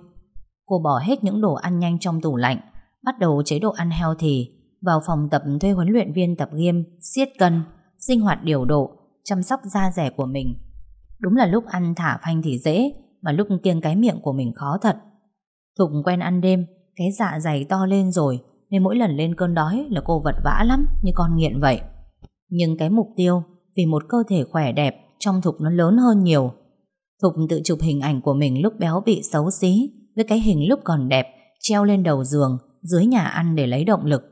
Cô bỏ hết những đồ ăn nhanh trong tủ lạnh, Bắt đầu chế độ ăn healthy. Vào phòng tập thuê huấn luyện viên tập gym siết cân, Sinh hoạt điều độ, Chăm sóc da rẻ của mình. Đúng là lúc ăn thả phanh thì dễ, Mà lúc kiêng cái miệng của mình khó thật. Thục quen ăn đêm, Cái dạ dày to lên rồi, Nên mỗi lần lên cơn đói là cô vật vã lắm, Như con nghiện vậy. Nhưng cái mục tiêu, Vì một cơ thể khỏe đẹp, Trong Thục nó lớn hơn nhiều. Thục tự chụp hình ảnh của mình lúc béo bị xấu xí, Với cái hình lúc còn đẹp, Treo lên đầu giường, Dưới nhà ăn để lấy động lực.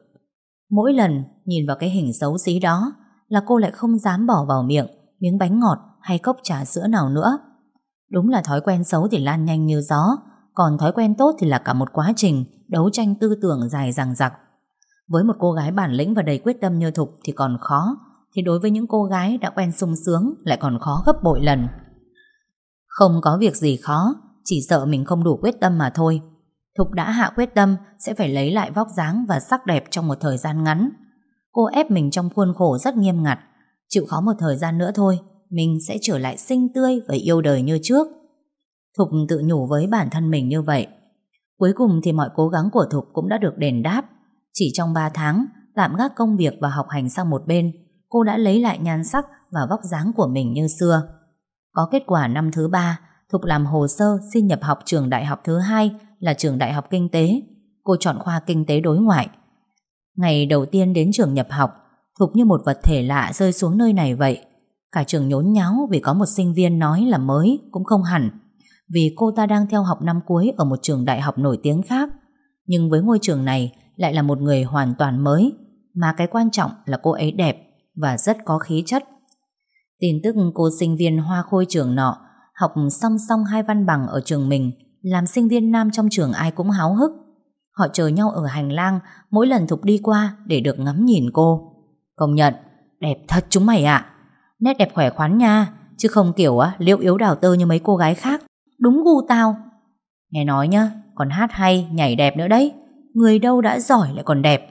Mỗi lần nhìn vào cái hình xấu xí đó Là cô lại không dám bỏ vào miệng Miếng bánh ngọt hay cốc trà sữa nào nữa. Đúng là thói quen xấu thì lan nhanh như gió, Còn thói quen tốt thì là cả một quá trình Đấu tranh tư tưởng dài dằng dặc. Với một cô gái bản lĩnh và đầy quyết tâm như Thục Thì còn khó, Thì đối với những cô gái đã quen sung sướng Lại còn khó gấp bội lần. Không có việc gì khó, Chỉ sợ mình không đủ quyết tâm mà thôi. Thục đã hạ quyết tâm, Sẽ phải lấy lại vóc dáng và sắc đẹp trong một thời gian ngắn. Cô ép mình trong khuôn khổ rất nghiêm ngặt. Chịu khó một thời gian nữa thôi, Mình sẽ trở lại xinh tươi và yêu đời như trước. Thục tự nhủ với bản thân mình như vậy. Cuối cùng thì mọi cố gắng của Thục cũng đã được đền đáp. Chỉ trong 3 tháng, Tạm gác công việc và học hành sang một bên, Cô đã lấy lại nhan sắc Và vóc dáng của mình như xưa. Có kết quả năm thứ ba, Thục làm hồ sơ xin nhập học trường đại học thứ hai là trường đại học kinh tế. Cô chọn khoa kinh tế đối ngoại. Ngày đầu tiên đến trường nhập học Thục như một vật thể lạ rơi xuống nơi này vậy. Cả trường nhốn nháo vì có một sinh viên nói là mới Cũng không hẳn. Vì cô ta đang theo học năm cuối Ở một trường đại học nổi tiếng khác. Nhưng với ngôi trường này Lại là một người hoàn toàn mới, Mà cái quan trọng là cô ấy đẹp Và rất có khí chất. Tin tức cô sinh viên hoa khôi trường nọ, Học song song hai văn bằng ở trường mình làm sinh viên nam trong trường ai cũng háo hức Họ chờ nhau ở hành lang Mỗi lần Thục đi qua Để được ngắm nhìn cô Công nhận, đẹp thật chúng mày ạ. Nét đẹp khỏe khoắn nha, chứ không kiểu á liễu yếu đào tơ như mấy cô gái khác. Đúng gu tao. Nghe nói nhá, còn hát hay, nhảy đẹp nữa đấy. Người đâu đã giỏi lại còn đẹp.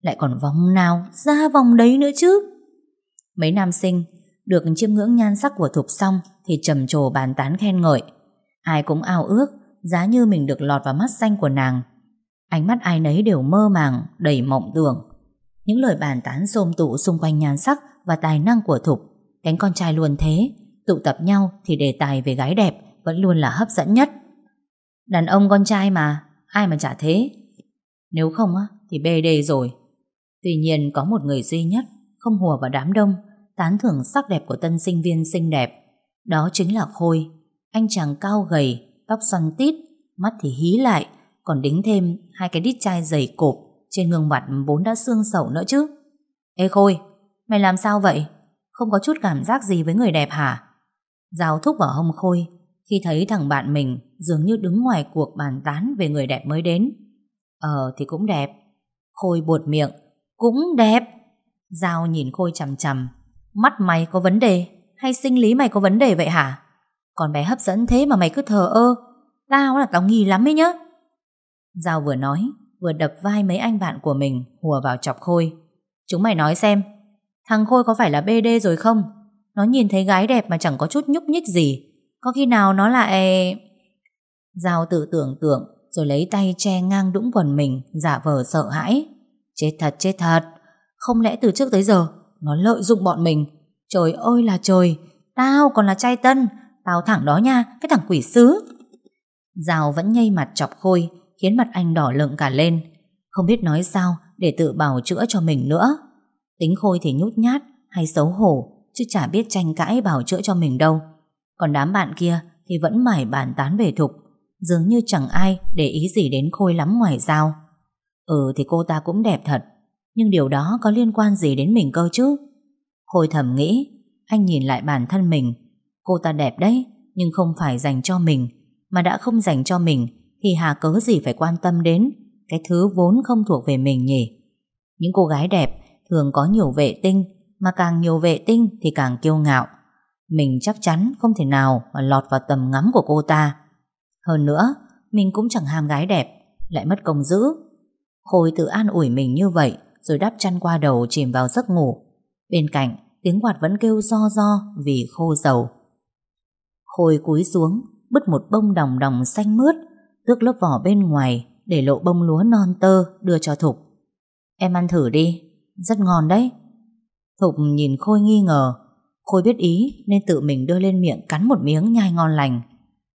Lại còn vòng nào, ra vòng đấy nữa chứ. Mấy nam sinh được chiêm ngưỡng nhan sắc của Thục xong thì trầm trồ bàn tán khen ngợi. Ai cũng ao ước, giá như mình được lọt vào mắt xanh của nàng. Ánh mắt ai nấy đều mơ màng, đầy mộng tưởng. Những lời bàn tán xôm tụ xung quanh nhan sắc và tài năng của Thục. Cánh con trai luôn thế, tụ tập nhau thì đề tài về gái đẹp vẫn luôn là hấp dẫn nhất. Đàn ông con trai mà, ai mà chả thế. Nếu không á, thì bê đê rồi. Tuy nhiên có một người duy nhất không hùa vào đám đông tán thưởng sắc đẹp của tân sinh viên xinh đẹp. Đó chính là Khôi. Anh chàng cao gầy, tóc xoăn tít, mắt thì hí lại, còn đính thêm hai cái đít chai dày cộp trên gương mặt vốn đã xương sầu nữa chứ. Ê Khôi Mày làm sao vậy? Không có chút cảm giác gì với người đẹp hả? Giao thúc vào hông Khôi Khi thấy thằng bạn mình Dường như đứng ngoài cuộc bàn tán về người đẹp mới đến. Ờ thì cũng đẹp. Khôi buột miệng Cũng đẹp. Giao nhìn Khôi chằm chằm Mắt mày có vấn đề? Hay sinh lý mày có vấn đề vậy hả? Con bé hấp dẫn thế mà mày cứ thờ ơ Tao là tao nghi lắm ấy nhá Giao vừa nói vừa đập vai mấy anh bạn của mình hùa vào chọc Khôi. Chúng mày nói xem, thằng Khôi có phải là BD rồi không? Nó nhìn thấy gái đẹp mà chẳng có chút nhúc nhích gì. Có khi nào nó lại... Giao tự tưởng tượng rồi lấy tay che ngang đũng quần mình giả vờ sợ hãi. Chết thật, chết thật. Không lẽ từ trước tới giờ nó lợi dụng bọn mình? Trời ơi là trời, tao còn là trai tân. Tao thẳng đó nha, cái thằng quỷ sứ. Giao vẫn nhây mặt chọc Khôi khiến mặt anh đỏ lợn cả lên. Không biết nói sao để tự bảo chữa cho mình nữa. Tính Khôi thì nhút nhát hay xấu hổ, chứ chả biết tranh cãi bảo chữa cho mình đâu. Còn đám bạn kia thì vẫn mải bàn tán về Thục, dường như chẳng ai để ý gì đến Khôi lắm ngoài giao. Ừ thì cô ta cũng đẹp thật, nhưng điều đó có liên quan gì đến mình cơ chứ? Khôi thầm nghĩ, anh nhìn lại bản thân mình. Cô ta đẹp đấy, nhưng không phải dành cho mình. Mà đã không dành cho mình, thì hà cớ gì phải quan tâm đến cái thứ vốn không thuộc về mình nhỉ? Những cô gái đẹp thường có nhiều vệ tinh, mà càng nhiều vệ tinh thì càng kiêu ngạo. Mình chắc chắn không thể nào mà lọt vào tầm ngắm của cô ta. Hơn nữa, mình cũng chẳng ham gái đẹp, lại mất công giữ. Khôi tự an ủi mình như vậy, rồi đắp chăn qua đầu chìm vào giấc ngủ. Bên cạnh, tiếng quạt vẫn kêu do do vì khô dầu. Khôi cúi xuống, bứt một bông đồng đồng xanh mướt, tước lớp vỏ bên ngoài để lộ bông lúa non tơ đưa cho Thục. Em ăn thử đi, rất ngon đấy. Thục nhìn Khôi nghi ngờ, Khôi biết ý nên tự mình đưa lên miệng cắn một miếng nhai ngon lành.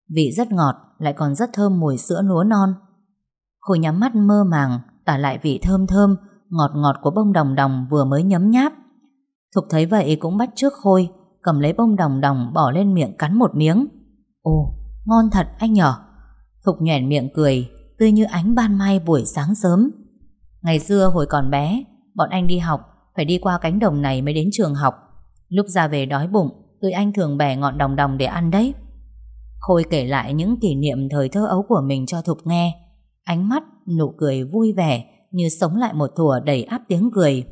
Vị rất ngọt, lại còn rất thơm mùi sữa lúa non. Khôi nhắm mắt mơ màng, tả lại vị thơm thơm, ngọt ngọt của bông đồng đồng vừa mới nhấm nháp. Thục thấy vậy cũng bắt trước Khôi, cầm lấy bông đồng đồng bỏ lên miệng cắn một miếng. Ồ, ngon thật anh nhỏ. Thục nhoẻn miệng cười, tươi như ánh ban mai buổi sáng sớm. Ngày xưa hồi còn bé, bọn anh đi học, phải đi qua cánh đồng này mới đến trường học. Lúc ra về đói bụng, tụi anh thường bẻ ngọn đồng đồng để ăn đấy. Khôi kể lại những kỷ niệm thời thơ ấu của mình cho Thục nghe. Ánh mắt, nụ cười vui vẻ, như sống lại một thủa đầy áp tiếng cười.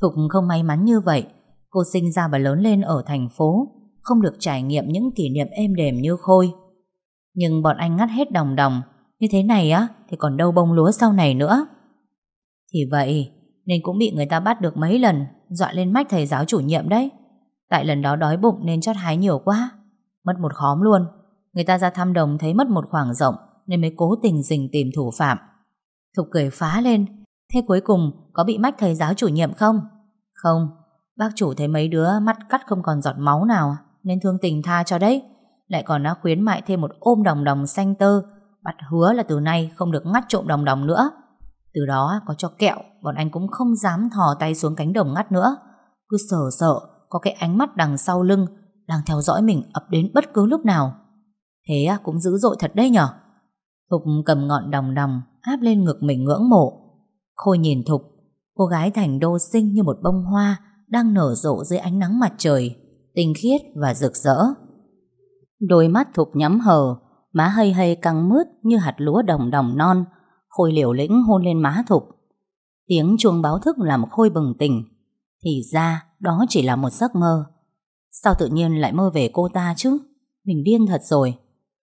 Thục không may mắn như vậy. Cô sinh ra và lớn lên ở thành phố, không được trải nghiệm những kỷ niệm êm đềm như Khôi. Nhưng bọn anh ngắt hết đồng đồng, như thế này á, thì còn đâu bông lúa sau này nữa. Thì vậy, nên cũng bị người ta bắt được mấy lần, dọa lên mách thầy giáo chủ nhiệm đấy. Tại lần đó đói bụng nên chót hái nhiều quá, mất một khóm luôn. Người ta ra thăm đồng thấy mất một khoảng rộng nên mới cố tình rình tìm thủ phạm. Thục cười phá lên, thế cuối cùng có bị mách thầy giáo chủ nhiệm không? Không, bác chủ thấy mấy đứa mắt cắt không còn giọt máu nào nên thương tình tha cho đấy. Lại còn nó khuyến mại thêm một ôm đồng đồng xanh tơ, bắt hứa là từ nay không được ngắt trộm đồng đồng nữa. Từ đó có cho kẹo, bọn anh cũng không dám thò tay xuống cánh đồng ngắt nữa. Cứ sợ sợ, có cái ánh mắt đằng sau lưng đang theo dõi mình ập đến bất cứ lúc nào. Thế cũng dữ dội thật đấy nhở. Thục cầm ngọn đồng đồng áp lên ngực mình ngưỡng mộ. Khôi nhìn Thục, cô gái thành đô xinh như một bông hoa đang nở rộ dưới ánh nắng mặt trời, tinh khiết và rực rỡ. Đôi mắt Thục nhắm hờ, má hơi hơi căng mướt như hạt lúa đồng đồng non, Khôi liều lĩnh hôn lên má Thục. Tiếng chuông báo thức làm Khôi bừng tỉnh. Thì ra đó chỉ là một giấc mơ. Sao tự nhiên lại mơ về cô ta chứ? Mình điên thật rồi.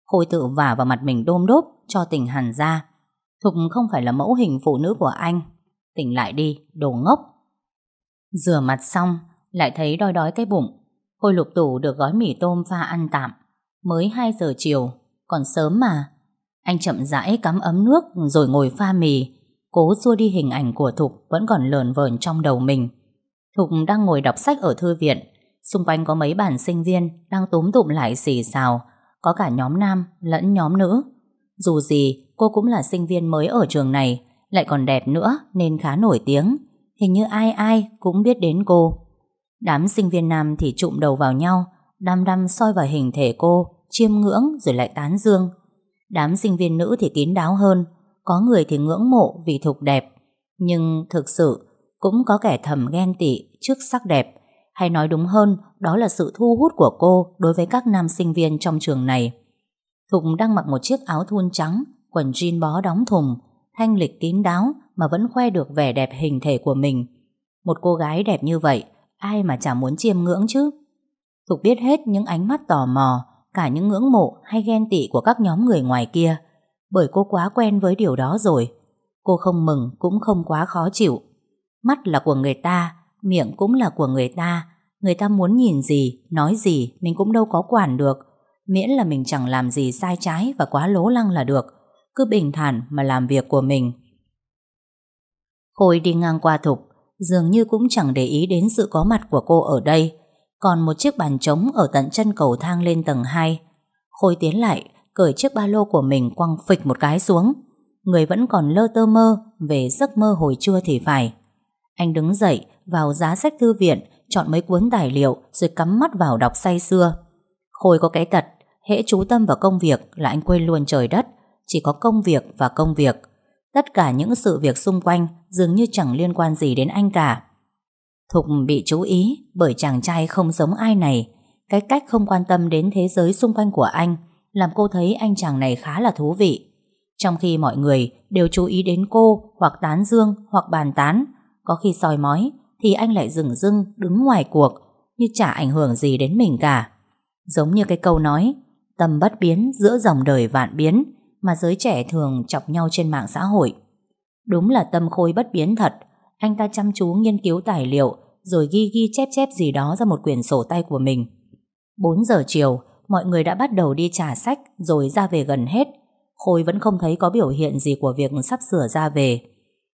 Khôi tự vả vào mặt mình đôm đốp cho tỉnh hẳn ra. Thục không phải là mẫu hình phụ nữ của anh. Tỉnh lại đi, đồ ngốc. Rửa mặt xong, lại thấy đói đói cái bụng. Khôi lục tủ được gói mì tôm pha ăn tạm. Mới 2 giờ chiều, còn sớm mà. Anh chậm rãi cắm ấm nước rồi ngồi pha mì. Cố xua đi hình ảnh của Thục vẫn còn lờn vờn trong đầu mình. Thục đang ngồi đọc sách ở thư viện. Xung quanh có mấy bạn sinh viên đang túm tụm lại xì xào. Có cả nhóm nam lẫn nhóm nữ. Dù gì, cô cũng là sinh viên mới ở trường này, lại còn đẹp nữa nên khá nổi tiếng. Hình như ai ai cũng biết đến cô. Đám sinh viên nam thì trụm đầu vào nhau, đăm đăm soi vào hình thể cô, chiêm ngưỡng rồi lại tán dương. Đám sinh viên nữ thì kín đáo hơn, có người thì ngưỡng mộ vì thục đẹp. Nhưng thực sự, cũng có kẻ thầm ghen tị trước sắc đẹp, hay nói đúng hơn, đó là sự thu hút của cô đối với các nam sinh viên trong trường này. Thục đang mặc một chiếc áo thun trắng, quần jean bó đóng thùng, thanh lịch kín đáo mà vẫn khoe được vẻ đẹp hình thể của mình. Một cô gái đẹp như vậy, ai mà chẳng muốn chiêm ngưỡng chứ? Thục biết hết những ánh mắt tò mò, cả những ngưỡng mộ hay ghen tị của các nhóm người ngoài kia, bởi cô quá quen với điều đó rồi. Cô không mừng cũng không quá khó chịu. Mắt là của người ta, miệng cũng là của người ta. Người ta muốn nhìn gì, nói gì mình cũng đâu có quản được. Miễn là mình chẳng làm gì sai trái và quá lố lăng là được. Cứ bình thản mà làm việc của mình. Khôi đi ngang qua Thục, dường như cũng chẳng để ý đến sự có mặt của cô ở đây. Còn một chiếc bàn trống ở tận chân cầu thang lên tầng 2. Khôi tiến lại, cởi chiếc ba lô của mình quăng phịch một cái xuống. Người vẫn còn lơ tơ mơ về giấc mơ hồi trưa thì phải. Anh đứng dậy, vào giá sách thư viện, chọn mấy cuốn tài liệu rồi cắm mắt vào đọc say xưa. Khôi có cái tật, hễ chú tâm vào công việc là anh quên luôn trời đất, chỉ có công việc và công việc. Tất cả những sự việc xung quanh dường như chẳng liên quan gì đến anh cả. Thục bị chú ý bởi chàng trai không giống ai này. Cái cách không quan tâm đến thế giới xung quanh của anh làm cô thấy anh chàng này khá là thú vị. Trong khi mọi người đều chú ý đến cô hoặc tán dương hoặc bàn tán, có khi soi mói thì anh lại dừng dưng đứng ngoài cuộc như chả ảnh hưởng gì đến mình cả. Giống như cái câu nói tâm bất biến giữa dòng đời vạn biến mà giới trẻ thường chọc nhau trên mạng xã hội. Đúng là tâm khôi bất biến thật, anh ta chăm chú nghiên cứu tài liệu rồi ghi ghi chép chép gì đó ra một quyển sổ tay của mình. 4 giờ chiều, mọi người đã bắt đầu đi trả sách rồi ra về gần hết. Khôi vẫn không thấy có biểu hiện gì của việc sắp sửa ra về.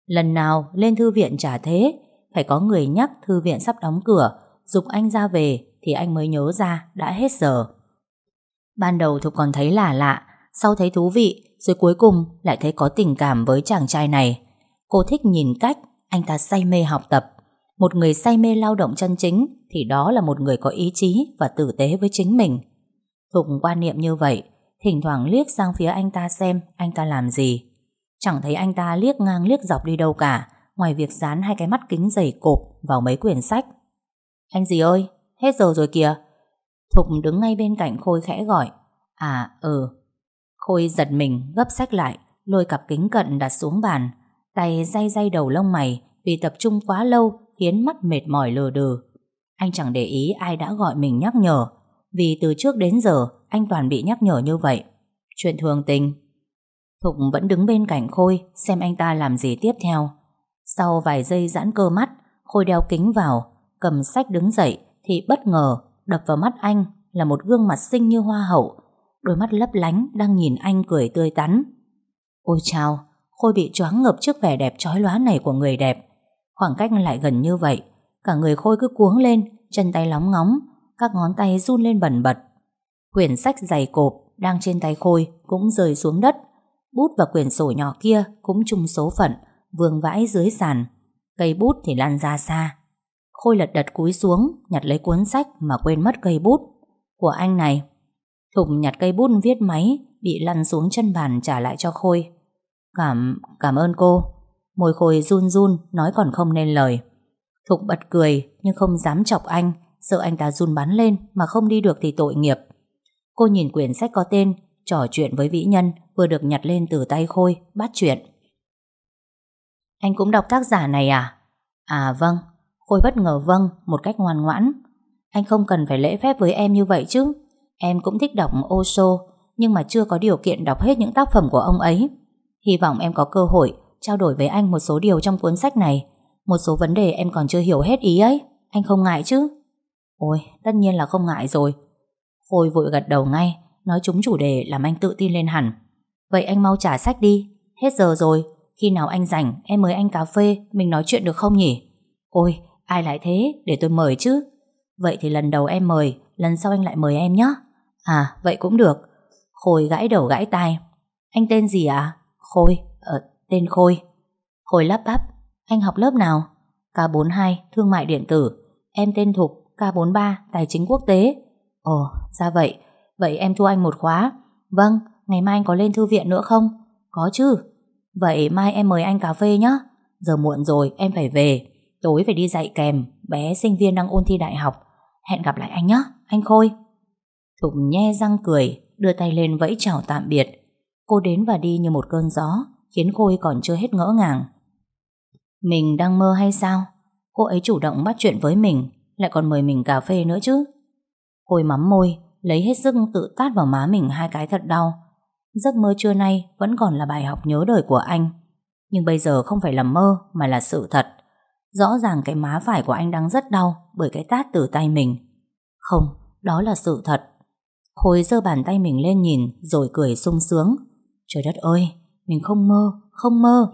Lần nào lên thư viện trả thế, phải có người nhắc thư viện sắp đóng cửa, dục anh ra về thì anh mới nhớ ra đã hết giờ. Ban đầu Thục còn thấy lạ lạ, sau thấy thú vị, rồi cuối cùng lại thấy có tình cảm với chàng trai này. Cô thích nhìn cách anh ta say mê học tập. Một người say mê lao động chân chính thì đó là một người có ý chí và tử tế với chính mình. Thục quan niệm như vậy, thỉnh thoảng liếc sang phía anh ta xem anh ta làm gì. Chẳng thấy anh ta liếc ngang liếc dọc đi đâu cả, ngoài việc dán hai cái mắt kính dày cộp vào mấy quyển sách. Anh gì ơi, hết giờ rồi kìa. Thục đứng ngay bên cạnh Khôi khẽ gọi. À, ừ. Khôi giật mình, gấp sách lại, lôi cặp kính cận đặt xuống bàn. Tay day day đầu lông mày vì tập trung quá lâu khiến mắt mệt mỏi lờ đừ. Anh chẳng để ý ai đã gọi mình nhắc nhở vì từ trước đến giờ anh toàn bị nhắc nhở như vậy. Chuyện thường tình. Thục vẫn đứng bên cạnh Khôi xem anh ta làm gì tiếp theo. Sau vài giây giãn cơ mắt, Khôi đeo kính vào, cầm sách đứng dậy thì bất ngờ đập vào mắt anh là một gương mặt xinh như hoa hậu, đôi mắt lấp lánh đang nhìn anh cười tươi tắn. Ôi chào, Khôi bị choáng ngợp trước vẻ đẹp chói lóa này của người đẹp. Khoảng cách lại gần như vậy, cả người Khôi cứ cuống lên, chân tay lóng ngóng, các ngón tay run lên bẩn bật. Quyển sách dày cộp đang trên tay Khôi cũng rơi xuống đất. Bút và quyển sổ nhỏ kia cũng chung số phận, vương vãi dưới sàn. Cây bút thì lăn ra xa. Khôi lật đật cúi xuống, nhặt lấy cuốn sách mà quên mất cây bút. Của anh này. Thục nhặt cây bút viết máy, bị lăn xuống chân bàn trả lại cho Khôi. Cảm, cảm ơn cô. Môi Khôi run run, nói còn không nên lời. Thục bật cười, nhưng không dám chọc anh, sợ anh ta run bắn lên mà không đi được thì tội nghiệp. Cô nhìn quyển sách có tên Trò chuyện với vĩ nhân vừa được nhặt lên từ tay Khôi, bắt chuyện. Anh cũng đọc tác giả này à? À vâng, Khôi bất ngờ vâng một cách ngoan ngoãn. Anh không cần phải lễ phép với em như vậy chứ. Em cũng thích đọc Osho, nhưng mà chưa có điều kiện đọc hết những tác phẩm của ông ấy. Hy vọng em có cơ hội trao đổi với anh một số điều trong cuốn sách này. Một số vấn đề em còn chưa hiểu hết ý ấy. Anh không ngại chứ? Ôi, tất nhiên là không ngại rồi. Khôi vội gật đầu ngay, nói chúng chủ đề làm anh tự tin lên hẳn. Vậy anh mau trả sách đi, hết giờ rồi. Khi nào anh rảnh, em mời anh cà phê, mình nói chuyện được không nhỉ? Ôi, ai lại thế, để tôi mời chứ. Vậy thì lần đầu em mời, lần sau anh lại mời em nhé. À, vậy cũng được. Khôi gãi đầu gãi tai. Anh tên gì ạ? Khôi, ờ, tên Khôi. Khôi lắp bắp. Anh học lớp nào? K42, Thương mại điện tử. Em tên Thục, K43, Tài chính quốc tế. Ồ, ra vậy. Vậy em thu anh một khóa. Vâng, ngày mai anh có lên thư viện nữa không? Có chứ. Vậy mai em mời anh cà phê nhé. Giờ muộn rồi, em phải về. Tối phải đi dạy kèm, bé sinh viên đang ôn thi đại học. Hẹn gặp lại anh nhé, anh Khôi. Thục nhe răng cười, đưa tay lên vẫy chào tạm biệt. Cô đến và đi như một cơn gió, khiến Khôi còn chưa hết ngỡ ngàng. Mình đang mơ hay sao? Cô ấy chủ động bắt chuyện với mình, lại còn mời mình cà phê nữa chứ. Khôi mắm môi, lấy hết sức tự tát vào má mình hai cái thật đau. Giấc mơ trưa nay vẫn còn là bài học nhớ đời của anh. Nhưng bây giờ không phải là mơ mà là sự thật. Rõ ràng cái má phải của anh đang rất đau bởi cái tát từ tay mình. Không, đó là sự thật. Khôi giơ bàn tay mình lên nhìn rồi cười sung sướng. Trời đất ơi, mình không mơ, không mơ.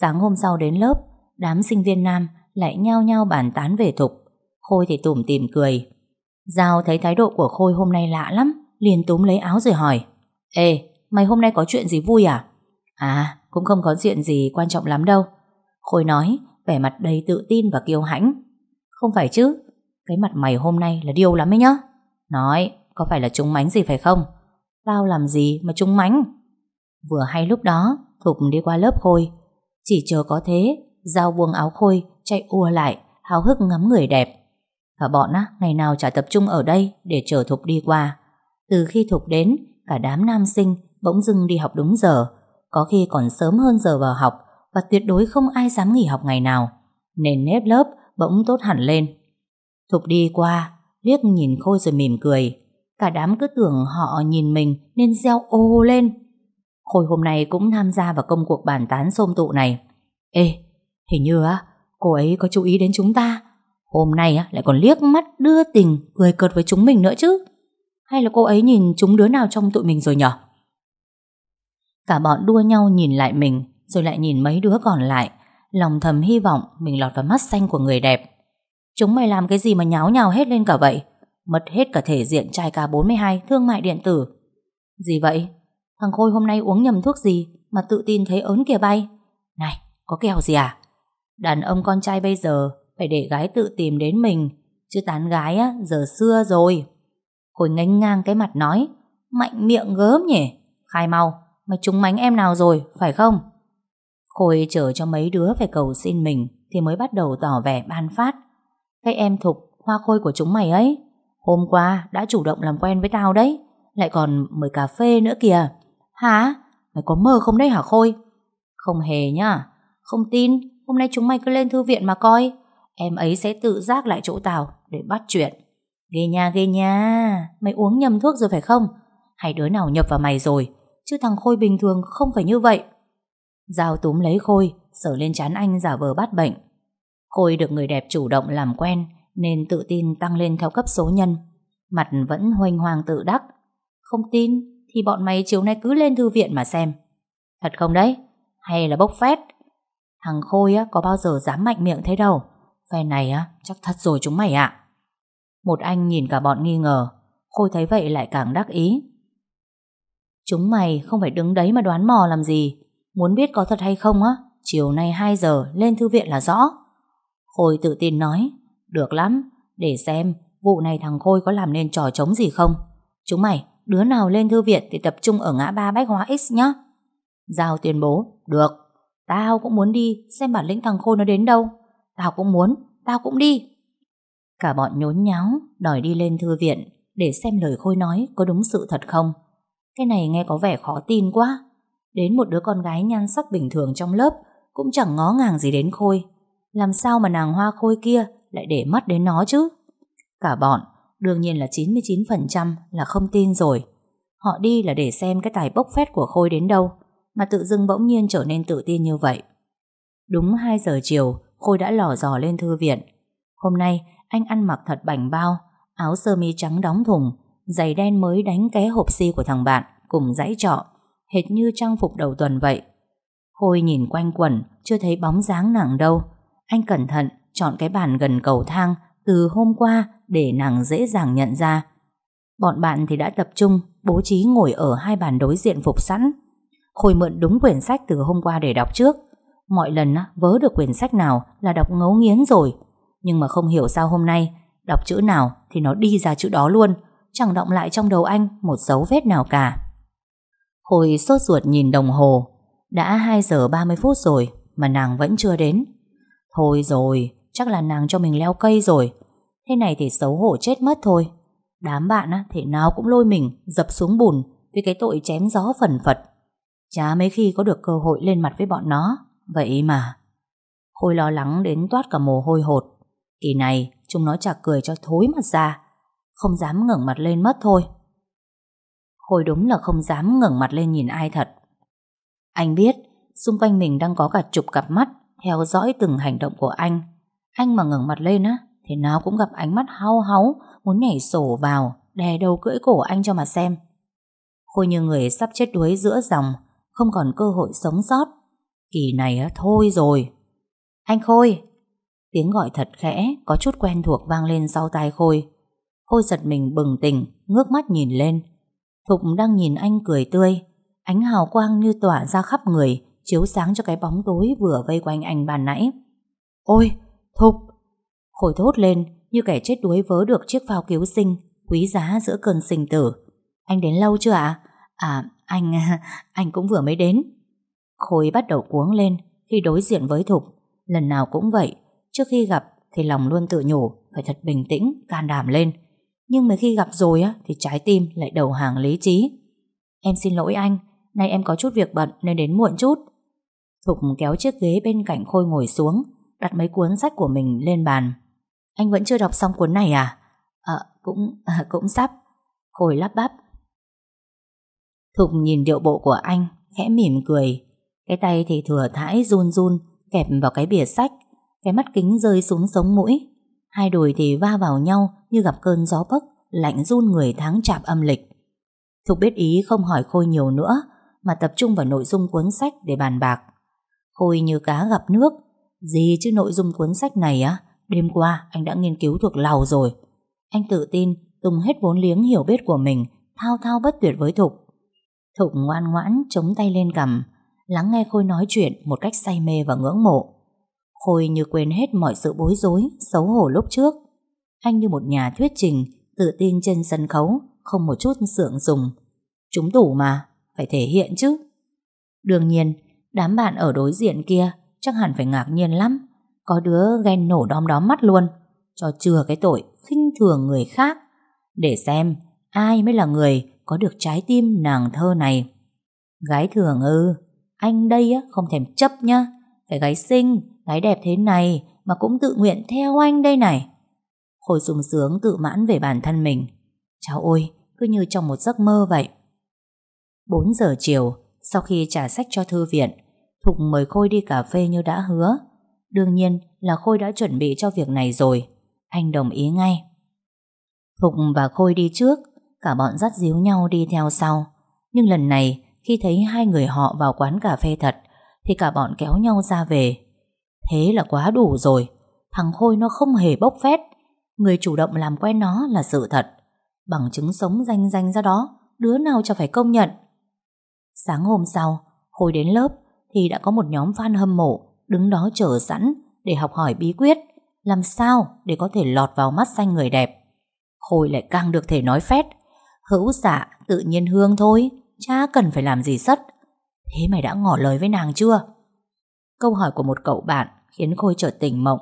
Sáng hôm sau đến lớp, đám sinh viên nam lại nhao nhao bàn tán về Thục. Khôi thì tủm tìm cười. Giao thấy thái độ của Khôi hôm nay lạ lắm, liền túm lấy áo rồi hỏi. Ê, mày hôm nay có chuyện gì vui à? À, cũng không có chuyện gì quan trọng lắm đâu. Khôi nói, vẻ mặt đầy tự tin và kiêu hãnh. Không phải chứ, cái mặt mày hôm nay là điêu lắm ấy nhá. Nói, có phải là trúng mánh gì phải không? Tao làm gì mà trúng mánh? Vừa hay lúc đó, Thục đi qua lớp Khôi. Chỉ chờ có thế, Giao buông áo Khôi, chạy ua lại, háo hức ngắm người đẹp. Cả bọn á, ngày nào chả tập trung ở đây để chờ Thục đi qua. Từ khi Thục đến, cả đám nam sinh bỗng dưng đi học đúng giờ, có khi còn sớm hơn giờ vào học và tuyệt đối không ai dám nghỉ học ngày nào. nền nếp lớp bỗng tốt hẳn lên. Thục đi qua, liếc nhìn Khôi rồi mỉm cười. Cả đám cứ tưởng họ nhìn mình nên reo ô lên. Khôi hôm nay cũng tham gia vào công cuộc bàn tán xôm tụ này. Ê, hình như á, cô ấy có chú ý đến chúng ta. Hôm nay á, lại còn liếc mắt đưa tình cười cợt với chúng mình nữa chứ. Hay là cô ấy nhìn chúng đứa nào trong tụi mình rồi nhở? Cả bọn đua nhau nhìn lại mình rồi lại nhìn mấy đứa còn lại. Lòng thầm hy vọng mình lọt vào mắt xanh của người đẹp. Chúng mày làm cái gì mà nháo nhào hết lên cả vậy? Mất hết cả thể diện trai cả 42 thương mại điện tử. Gì vậy? Thằng Khôi hôm nay uống nhầm thuốc gì mà tự tin thấy ớn kìa bay? Này, có kèo gì à? Đàn ông con trai bây giờ phải để gái tự tìm đến mình, chứ tán gái á, giờ xưa rồi. Khôi ngánh ngang cái mặt nói, mạnh miệng gớm nhỉ? Khai mau, mày trúng mánh em nào rồi, phải không? Khôi chờ cho mấy đứa phải cầu xin mình thì mới bắt đầu tỏ vẻ ban phát. Cái em thục, hoa khôi của chúng mày ấy, hôm qua đã chủ động làm quen với tao đấy, lại còn mời cà phê nữa kìa. Hả? Mày có mơ không đấy hả Khôi? Không hề nhá. Không tin, hôm nay chúng mày cứ lên thư viện mà coi. Em ấy sẽ tự giác lại chỗ tao để bắt chuyện. Ghê nha, ghê nha. Mày uống nhầm thuốc rồi phải không? Hay đứa nào nhập vào mày rồi? Chứ thằng Khôi bình thường không phải như vậy. Giao túm lấy Khôi, sở lên chán anh giả vờ bắt bệnh. Khôi được người đẹp chủ động làm quen, nên tự tin tăng lên theo cấp số nhân. Mặt vẫn hoành hoàng tự đắc. Không tin, thì bọn mày chiều nay cứ lên thư viện mà xem. Thật không đấy? Hay là bốc phét? Thằng Khôi á, có bao giờ dám mạnh miệng thế đâu. Phe này á, chắc thật rồi chúng mày ạ. Một anh nhìn cả bọn nghi ngờ. Khôi thấy vậy lại càng đắc ý. Chúng mày không phải đứng đấy mà đoán mò làm gì. Muốn biết có thật hay không á, chiều nay 2 giờ lên thư viện là rõ. Khôi tự tin nói, được lắm, để xem vụ này thằng Khôi có làm nên trò trống gì không. Chúng mày, đứa nào lên thư viện thì tập trung ở ngã ba Bách Hóa X nhá. Giao tuyên bố, được, tao cũng muốn đi xem bản lĩnh thằng Khôi nó đến đâu. Tao cũng muốn, tao cũng đi. Cả bọn nhốn nháo, đòi đi lên thư viện để xem lời Khôi nói có đúng sự thật không. Cái này nghe có vẻ khó tin quá. Đến một đứa con gái nhan sắc bình thường trong lớp cũng chẳng ngó ngàng gì đến Khôi. Làm sao mà nàng hoa Khôi kia lại để mắt đến nó chứ? Cả bọn, đương nhiên là 99% là không tin rồi. Họ đi là để xem cái tài bốc phét của Khôi đến đâu, mà tự dưng bỗng nhiên trở nên tự tin như vậy. Đúng 2 giờ chiều, Khôi đã lò dò lên thư viện. Hôm nay, anh ăn mặc thật bảnh bao, áo sơ mi trắng đóng thùng, giày đen mới đánh ké hộp xi của thằng bạn, cùng dãy trọ, hệt như trang phục đầu tuần vậy. Khôi nhìn quanh quẩn, chưa thấy bóng dáng nàng đâu. Anh cẩn thận chọn cái bàn gần cầu thang từ hôm qua để nàng dễ dàng nhận ra. Bọn bạn thì đã tập trung, bố trí ngồi ở hai bàn đối diện phục sẵn. Khôi mượn đúng quyển sách từ hôm qua để đọc trước. Mọi lần vớ được quyển sách nào là đọc ngấu nghiến rồi. Nhưng mà không hiểu sao hôm nay, đọc chữ nào thì nó đi ra chữ đó luôn, chẳng động lại trong đầu anh một dấu vết nào cả. Khôi sốt ruột nhìn đồng hồ, đã 2 giờ 30 phút rồi mà nàng vẫn chưa đến. Thôi rồi, chắc là nàng cho mình leo cây rồi. Thế này thì xấu hổ chết mất thôi. Đám bạn á, thể nào cũng lôi mình dập xuống bùn vì cái tội chém gió phần phật. Chả mấy khi có được cơ hội lên mặt với bọn nó. Vậy mà. Khôi lo lắng đến toát cả mồ hôi hột. Kỳ này chúng nó chả cười cho thối mặt ra. Không dám ngẩng mặt lên mất thôi. Khôi đúng là không dám ngẩng mặt lên nhìn ai thật. Anh biết xung quanh mình đang có cả chục cặp mắt theo dõi từng hành động của anh. Anh mà ngẩng mặt lên á, thì nào cũng gặp ánh mắt hao háu, muốn nhảy sổ vào, đè đầu cưỡi cổ anh cho mà xem. Khôi như người sắp chết đuối giữa dòng, không còn cơ hội sống sót. Kỳ này á, thôi rồi. Anh Khôi! Tiếng gọi thật khẽ, có chút quen thuộc vang lên sau tai Khôi. Khôi giật mình bừng tỉnh, ngước mắt nhìn lên. Thục đang nhìn anh cười tươi, ánh hào quang như tỏa ra khắp người, chiếu sáng cho cái bóng tối vừa vây quanh anh bàn nãy. Ôi! Thục! Khôi thốt lên như kẻ chết đuối vớ được chiếc phao cứu sinh quý giá giữa cơn sinh tử. Anh đến lâu chưa ạ? À? anh, anh cũng vừa mới đến. Khôi bắt đầu cuống lên khi đối diện với Thục. Lần nào cũng vậy, trước khi gặp thì lòng luôn tự nhủ phải thật bình tĩnh, can đảm lên. Nhưng mà khi gặp rồi á thì trái tim lại đầu hàng lý trí. Em xin lỗi anh, nay em có chút việc bận nên đến muộn chút. Thục kéo chiếc ghế bên cạnh Khôi ngồi xuống, đặt mấy cuốn sách của mình lên bàn. Anh vẫn chưa đọc xong cuốn này à? Ờ, cũng, à, cũng sắp. Khôi lắp bắp. Thục nhìn điệu bộ của anh, khẽ mỉm cười. Cái tay thì thừa thãi run run, kẹp vào cái bìa sách. Cái mắt kính rơi xuống sống mũi. Hai đùi thì va vào nhau như gặp cơn gió bấc, lạnh run người tháng chạp âm lịch. Thục biết ý không hỏi Khôi nhiều nữa, mà tập trung vào nội dung cuốn sách để bàn bạc. Khôi như cá gặp nước. Gì chứ nội dung cuốn sách này á, đêm qua anh đã nghiên cứu thuộc lầu rồi. Anh tự tin dùng hết vốn liếng hiểu biết của mình, thao thao bất tuyệt với Thục. Thục ngoan ngoãn chống tay lên cầm, lắng nghe Khôi nói chuyện một cách say mê và ngưỡng mộ. Khôi như quên hết mọi sự bối rối, xấu hổ lúc trước. Anh như một nhà thuyết trình, tự tin trên sân khấu, không một chút sượng dùng. Chúng đủ mà, phải thể hiện chứ. Đương nhiên, đám bạn ở đối diện kia chắc hẳn phải ngạc nhiên lắm. Có đứa ghen nổ đom đóm mắt luôn, cho chừa cái tội khinh thường người khác. Để xem ai mới là người có được trái tim nàng thơ này. Gái thường ư, anh đây á không thèm chấp nhá. Phải gái xinh, gái đẹp thế này mà cũng tự nguyện theo anh đây này. Khôi sung sướng tự mãn về bản thân mình. Cháu ôi, cứ như trong một giấc mơ vậy. 4 giờ chiều, sau khi trả sách cho thư viện, Thục mời Khôi đi cà phê như đã hứa. Đương nhiên là Khôi đã chuẩn bị cho việc này rồi. Anh đồng ý ngay. Thục và Khôi đi trước, cả bọn dắt díu nhau đi theo sau. Nhưng lần này, khi thấy hai người họ vào quán cà phê thật, thì cả bọn kéo nhau ra về. Thế là quá đủ rồi. Thằng Khôi nó không hề bốc phét. Người chủ động làm quen nó là sự thật. Bằng chứng sống danh danh ra đó, đứa nào cho phải công nhận. Sáng hôm sau, Khôi đến lớp thì đã có một nhóm fan hâm mộ đứng đó chờ sẵn để học hỏi bí quyết làm sao để có thể lọt vào mắt xanh người đẹp. Khôi lại càng được thể nói phét hữu xạ tự nhiên hương thôi chả cần phải làm gì sất. Thế mày đã ngỏ lời với nàng chưa? Câu hỏi của một cậu bạn khiến Khôi trở tỉnh mộng.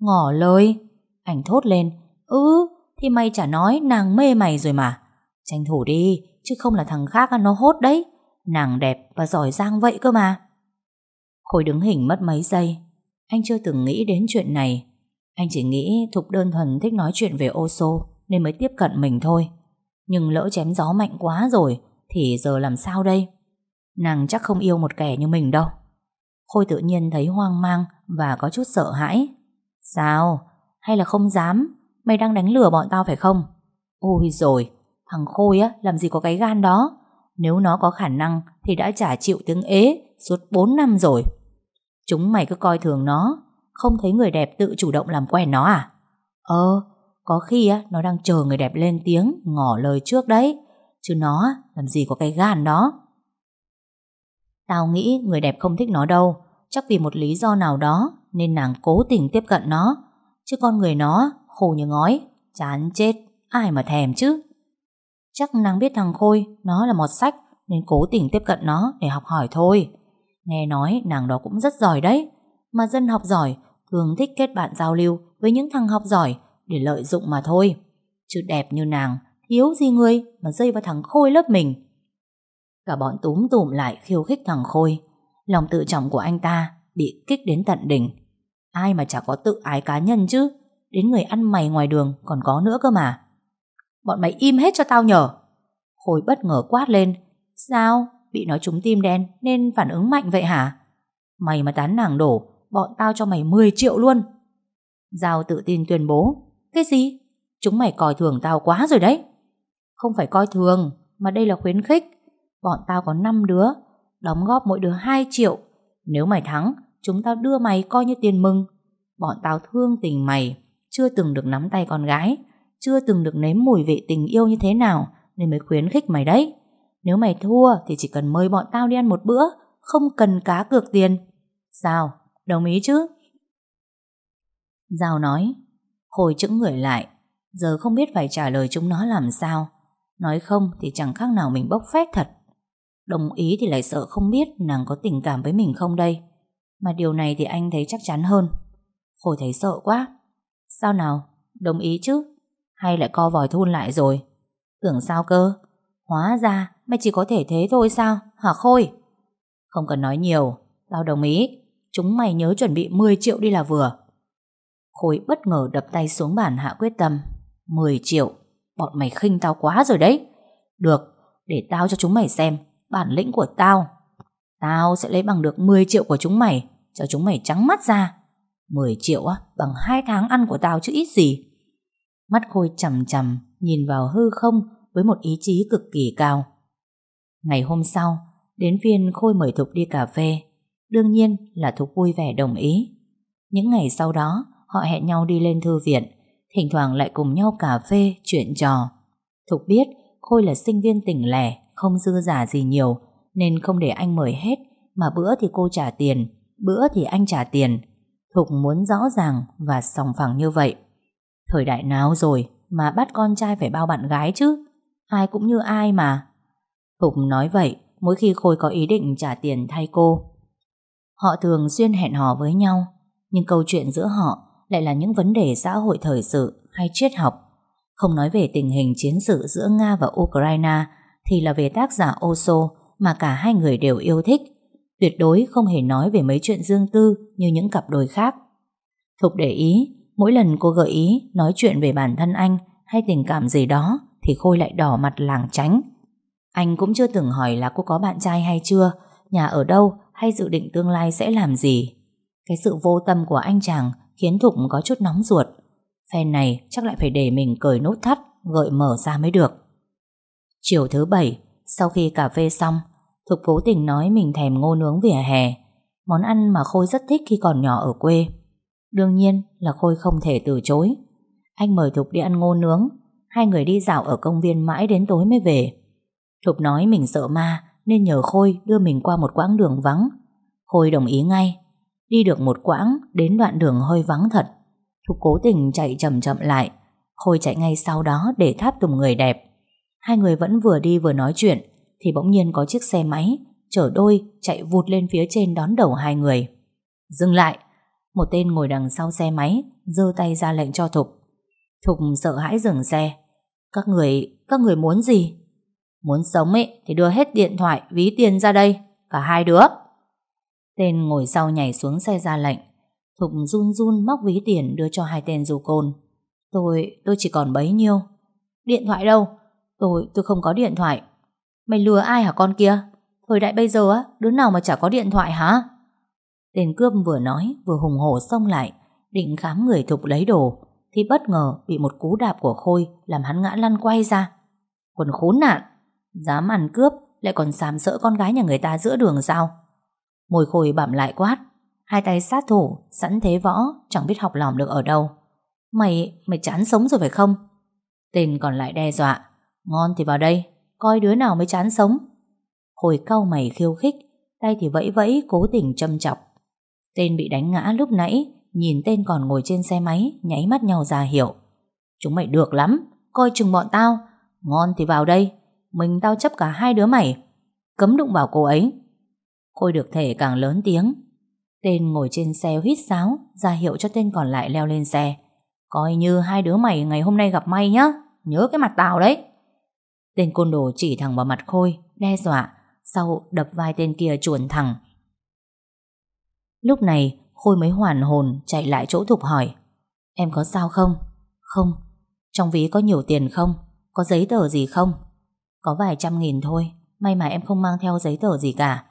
Ngỏ lời? Anh thốt lên. Ừ, thì mày chả nói nàng mê mày rồi mà. Tranh thủ đi, chứ không là thằng khác nó hốt đấy. Nàng đẹp và giỏi giang vậy cơ mà. Khôi đứng hình mất mấy giây. Anh chưa từng nghĩ đến chuyện này. Anh chỉ nghĩ Thục đơn thuần thích nói chuyện về ô xô nên mới tiếp cận mình thôi. Nhưng lỡ chém gió mạnh quá rồi thì giờ làm sao đây? Nàng chắc không yêu một kẻ như mình đâu. Khôi tự nhiên thấy hoang mang và có chút sợ hãi. Sao? Hay là không dám? Mày đang đánh lừa bọn tao phải không? Ôi rồi, thằng Khôi á làm gì có cái gan đó. Nếu nó có khả năng thì đã trả chịu tiếng ế suốt 4 năm rồi. Chúng mày cứ coi thường nó, không thấy người đẹp tự chủ động làm quen nó à? Ờ, có khi á nó đang chờ người đẹp lên tiếng, ngỏ lời trước đấy. Chứ nó làm gì có cái gan đó. Tao nghĩ người đẹp không thích nó đâu, chắc vì một lý do nào đó nên nàng cố tình tiếp cận nó. Chứ con người nó khổ như ngói, chán chết, ai mà thèm chứ. Chắc nàng biết thằng Khôi nó là một sách nên cố tình tiếp cận nó để học hỏi thôi. Nghe nói nàng đó cũng rất giỏi đấy. Mà dân học giỏi thường thích kết bạn giao lưu với những thằng học giỏi để lợi dụng mà thôi. Chứ đẹp như nàng, thiếu gì người mà dây vào thằng Khôi lớp mình. Cả bọn túm tụm lại khiêu khích thằng Khôi. Lòng tự trọng của anh ta bị kích đến tận đỉnh. Ai mà chả có tự ái cá nhân chứ. Đến người ăn mày ngoài đường còn có nữa cơ mà. Bọn mày im hết cho tao nhở. Khôi bất ngờ quát lên. Sao? Bị nói trúng tim đen nên phản ứng mạnh vậy hả? Mày mà tán nàng đổ, bọn tao cho mày 10 triệu luôn. Giao tự tin tuyên bố. Cái gì? Chúng mày coi thường tao quá rồi đấy. Không phải coi thường, mà đây là khuyến khích. Bọn tao có 5 đứa, đóng góp mỗi đứa 2 triệu. Nếu mày thắng, chúng tao đưa mày coi như tiền mừng. Bọn tao thương tình mày, chưa từng được nắm tay con gái, chưa từng được nếm mùi vị tình yêu như thế nào, nên mới khuyến khích mày đấy. Nếu mày thua thì chỉ cần mời bọn tao đi ăn một bữa, không cần cá cược tiền. Sao? Đồng ý chứ? Giao nói, Khôi chững người lại, giờ không biết phải trả lời chúng nó làm sao. Nói không thì chẳng khác nào mình bốc phét thật. Đồng ý thì lại sợ không biết nàng có tình cảm với mình không đây. Mà điều này thì anh thấy chắc chắn hơn. Khôi thấy sợ quá. Sao nào? Đồng ý chứ? Hay lại co vòi thun lại rồi? Tưởng sao cơ? Hóa ra mày chỉ có thể thế thôi sao? Hả Khôi? Không cần nói nhiều, tao đồng ý. Chúng mày nhớ chuẩn bị 10 triệu đi là vừa. Khôi bất ngờ đập tay xuống bàn hạ quyết tâm. 10 triệu, bọn mày khinh tao quá rồi đấy. Được, để tao cho chúng mày xem bản lĩnh của tao. Tao sẽ lấy bằng được 10 triệu của chúng mày, cho chúng mày trắng mắt ra. 10 triệu á, bằng 2 tháng ăn của tao chứ ít gì. Mắt Khôi chầm chầm, nhìn vào hư không với một ý chí cực kỳ cao. Ngày hôm sau, đến phiên Khôi mời Thục đi cà phê. Đương nhiên là Thục vui vẻ đồng ý. Những ngày sau đó, họ hẹn nhau đi lên thư viện, thỉnh thoảng lại cùng nhau cà phê, chuyện trò. Thục biết Khôi là sinh viên tỉnh lẻ, không dư giả gì nhiều, nên không để anh mời hết, mà bữa thì cô trả tiền, bữa thì anh trả tiền. Thục muốn rõ ràng và sòng phẳng như vậy. Thời đại nào rồi mà bắt con trai phải bao bạn gái chứ? Ai cũng như ai mà. Hùng nói vậy mỗi khi Khôi có ý định trả tiền thay cô. Họ thường xuyên hẹn hò với nhau, nhưng câu chuyện giữa họ lại là những vấn đề xã hội thời sự hay triết học. Không nói về tình hình chiến sự giữa Nga và Ukraine thì là về tác giả Oso mà cả hai người đều yêu thích. Tuyệt đối không hề nói về mấy chuyện dương tư như những cặp đôi khác. Thục để ý, mỗi lần cô gợi ý nói chuyện về bản thân anh hay tình cảm gì đó thì Khôi lại đỏ mặt làng tránh. Anh cũng chưa từng hỏi là cô có bạn trai hay chưa, nhà ở đâu hay dự định tương lai sẽ làm gì. Cái sự vô tâm của anh chàng khiến Thục có chút nóng ruột. Phen này chắc lại phải để mình cởi nút thắt, gợi mở ra mới được. Chiều thứ bảy, sau khi cà phê xong, Thục cố tình nói mình thèm ngô nướng vỉa hè, món ăn mà Khôi rất thích khi còn nhỏ ở quê. Đương nhiên là Khôi không thể từ chối. Anh mời Thục đi ăn ngô nướng, hai người đi dạo ở công viên mãi đến tối mới về. Thục nói mình sợ ma nên nhờ Khôi đưa mình qua một quãng đường vắng. Khôi đồng ý ngay. Đi được một quãng đến đoạn đường hơi vắng thật. Thục cố tình chạy chậm chậm lại. Khôi chạy ngay sau đó để tháp tùng người đẹp. Hai người vẫn vừa đi vừa nói chuyện thì bỗng nhiên có chiếc xe máy chở đôi chạy vụt lên phía trên đón đầu hai người. Dừng lại! Một tên ngồi đằng sau xe máy giơ tay ra lệnh cho Thục. Thục sợ hãi dừng xe. Các người, các người muốn gì? Muốn sống ấy thì đưa hết điện thoại, ví tiền ra đây. Cả hai đứa. Tên ngồi sau nhảy xuống xe ra lệnh. Thục run run móc ví tiền đưa cho hai tên dù côn. Tôi, tôi chỉ còn bấy nhiêu. Điện thoại đâu? Tôi, tôi không có điện thoại. Mày lừa ai hả con kia? Thời đại bây giờ á, đứa nào mà chả có điện thoại hả? Tên cướp vừa nói vừa hùng hổ xông lại, định khám người Thục lấy đồ, thì bất ngờ bị một cú đạp của Khôi làm hắn ngã lăn quay ra. Quần khốn nạn, dám ăn cướp lại còn sàm sỡ con gái nhà người ta giữa đường sao? Môi Khôi bẩm lại quát, hai tay sát thủ, sẵn thế võ, chẳng biết học lỏm được ở đâu. Mày, mày chán sống rồi phải không? Tên còn lại đe dọa, ngon thì vào đây, coi đứa nào mới chán sống. Khôi cau mày khiêu khích, tay thì vẫy vẫy cố tình châm chọc. Tên bị đánh ngã lúc nãy Nhìn tên còn ngồi trên xe máy Nháy mắt nhau ra hiểu Chúng mày được lắm Coi chừng bọn tao Ngon thì vào đây mình tao chấp cả hai đứa mày. Cấm đụng vào cô ấy. Khôi được thể càng lớn tiếng. Tên ngồi trên xe hít sáo, ra hiệu cho tên còn lại leo lên xe. Coi như hai đứa mày ngày hôm nay gặp may nhá. Nhớ cái mặt tao đấy. Tên côn đồ chỉ thẳng vào mặt Khôi, Đe dọa, Sau đập vai tên kia chuồn thẳng. Lúc này, Khôi mới hoàn hồn chạy lại chỗ Thục hỏi. Em có sao không? Không. Trong ví có nhiều tiền không? Có giấy tờ gì không? Có vài trăm nghìn thôi, May mà em không mang theo giấy tờ gì cả.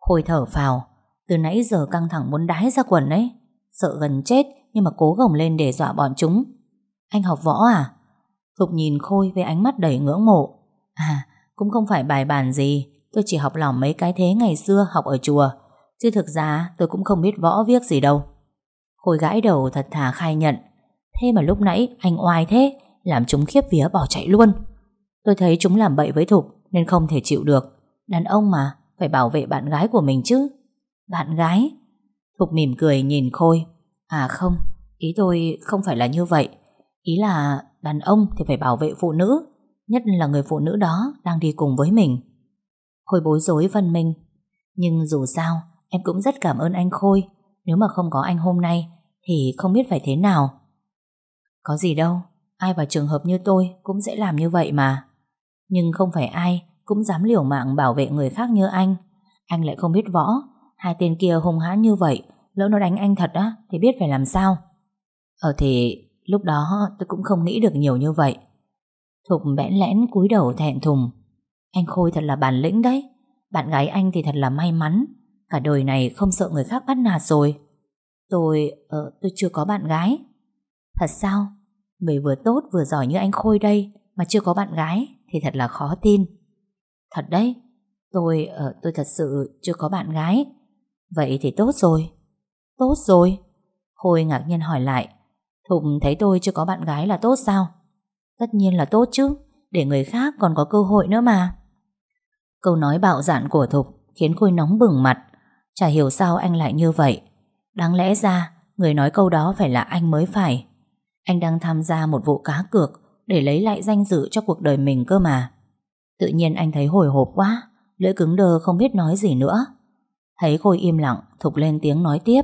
Khôi thở phào, Từ nãy giờ căng thẳng muốn đái ra quần ấy. Sợ gần chết Nhưng mà cố gồng lên để dọa bọn chúng. Anh học võ à? Thục nhìn Khôi với ánh mắt đầy ngưỡng mộ. À cũng không phải bài bản gì, Tôi chỉ học lỏng mấy cái thế ngày xưa học ở chùa. Chứ thực ra tôi cũng không biết võ viết gì đâu. Khôi gãi đầu thật thà khai nhận. Thế mà lúc nãy anh oai thế, Làm chúng khiếp vía bỏ chạy luôn. Tôi thấy chúng làm bậy với Thục Nên không thể chịu được. Đàn ông mà phải bảo vệ bạn gái của mình chứ. Bạn gái? Thục mỉm cười nhìn Khôi. À không, ý tôi không phải là như vậy. Ý là đàn ông thì phải bảo vệ phụ nữ Nhất là người phụ nữ đó đang đi cùng với mình. Khôi bối rối văn minh. Nhưng dù sao Em cũng rất cảm ơn anh Khôi. Nếu mà không có anh hôm nay Thì không biết phải thế nào. Có gì đâu, ai vào trường hợp như tôi cũng sẽ làm như vậy mà. Nhưng không phải ai cũng dám liều mạng bảo vệ người khác như anh. Anh lại không biết võ, hai tên kia hung hãn như vậy, lỡ nó đánh anh thật á, thì biết phải làm sao. Ờ thì lúc đó tôi cũng không nghĩ được nhiều như vậy. Thục bẽn lẽn cúi đầu thẹn thùng. Anh Khôi thật là bản lĩnh đấy. Bạn gái anh thì thật là may mắn. Cả đời này không sợ người khác bắt nạt rồi. Tôi, ờ, tôi chưa có bạn gái. Thật sao? Người vừa tốt vừa giỏi như anh Khôi đây mà chưa có bạn gái thì thật là khó tin. Thật đấy, tôi, ở tôi thật sự chưa có bạn gái. Vậy thì tốt rồi. Tốt rồi. Khôi ngạc nhiên hỏi lại. Thục thấy tôi chưa có bạn gái là tốt sao? Tất nhiên là tốt chứ, để người khác còn có cơ hội nữa mà. Câu nói bạo dạn của Thục khiến Khôi nóng bừng mặt. Chả hiểu sao anh lại như vậy. Đáng lẽ ra, người nói câu đó phải là anh mới phải. Anh đang tham gia một vụ cá cược để lấy lại danh dự cho cuộc đời mình cơ mà. Tự nhiên anh thấy hồi hộp quá, lưỡi cứng đơ không biết nói gì nữa. Thấy Khôi im lặng, Thục lên tiếng nói tiếp.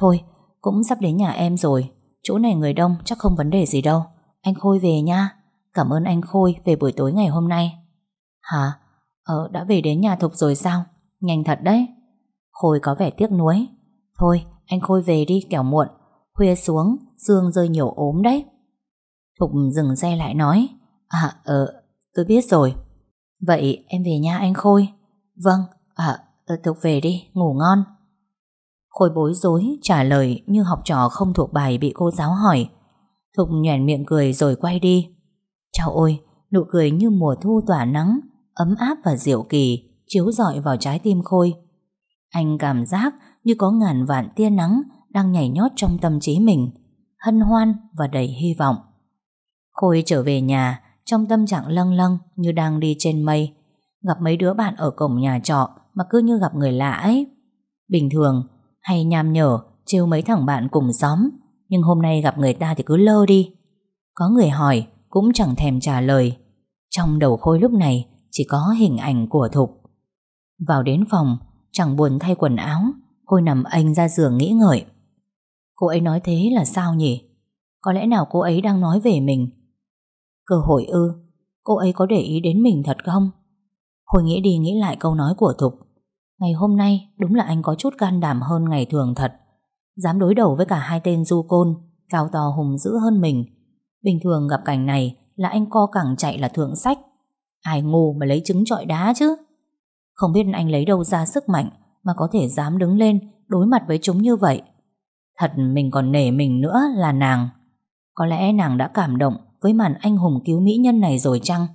Thôi, cũng sắp đến nhà em rồi, chỗ này người đông chắc không vấn đề gì đâu. Anh Khôi về nha, cảm ơn anh Khôi về buổi tối ngày hôm nay. Hả? Ờ, đã về đến nhà Thục rồi sao? Nhanh thật đấy. Khôi có vẻ tiếc nuối. Thôi, anh Khôi về đi kẻo muộn. Khuya xuống, Dương rơi nhiều ốm đấy. Thục dừng xe lại nói. À, ờ, tôi biết rồi. Vậy em về nhà anh Khôi. Vâng, à, ờ, Thục về đi, ngủ ngon. Khôi bối rối trả lời như học trò không thuộc bài bị cô giáo hỏi. Thục nhoẻn miệng cười rồi quay đi. Chào ôi, nụ cười như mùa thu tỏa nắng, ấm áp và diệu kỳ, chiếu rọi vào trái tim Khôi. Anh cảm giác như có ngàn vạn tia nắng đang nhảy nhót trong tâm trí mình, hân hoan và đầy hy vọng. Khôi trở về nhà trong tâm trạng lâng lâng như đang đi trên mây, gặp mấy đứa bạn ở cổng nhà trọ mà cứ như gặp người lạ ấy. Bình thường, hay nham nhở, trêu mấy thằng bạn cùng xóm, nhưng hôm nay gặp người ta thì cứ lơ đi. Có người hỏi, cũng chẳng thèm trả lời. Trong đầu Khôi lúc này chỉ có hình ảnh của Thục. Vào đến phòng, chẳng buồn thay quần áo, Khôi nằm anh ra giường nghĩ ngợi. Cô ấy nói thế là sao nhỉ? Có lẽ nào cô ấy đang nói về mình? Cơ hội ư, cô ấy có để ý đến mình thật không? hồi nghĩ đi nghĩ lại câu nói của Thục. Ngày hôm nay đúng là anh có chút can đảm hơn ngày thường thật. Dám đối đầu với cả hai tên du côn, cao to hùng dữ hơn mình. Bình thường gặp cảnh này là anh co cẳng chạy là thượng sách. Ai ngu mà lấy trứng trọi đá chứ? Không biết anh lấy đâu ra sức mạnh mà có thể dám đứng lên đối mặt với chúng như vậy. Thật mình còn nể mình nữa là nàng. Có lẽ nàng đã cảm động với màn anh hùng cứu mỹ nhân này rồi chăng?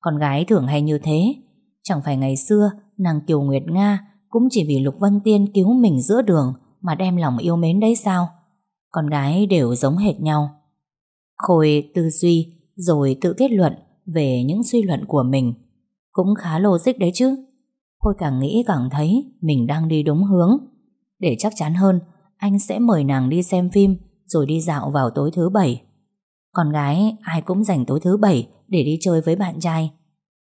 Con gái thường hay như thế. Chẳng phải ngày xưa nàng Kiều Nguyệt Nga cũng chỉ vì Lục Vân Tiên cứu mình giữa đường mà đem lòng yêu mến đấy sao? Con gái đều giống hệt nhau. Khôi tư duy rồi tự kết luận về những suy luận của mình. Cũng khá logic đấy chứ. Khôi càng nghĩ càng thấy mình đang đi đúng hướng. Để chắc chắn hơn, anh sẽ mời nàng đi xem phim rồi đi dạo vào tối thứ bảy. Con gái ai cũng dành tối thứ bảy để đi chơi với bạn trai.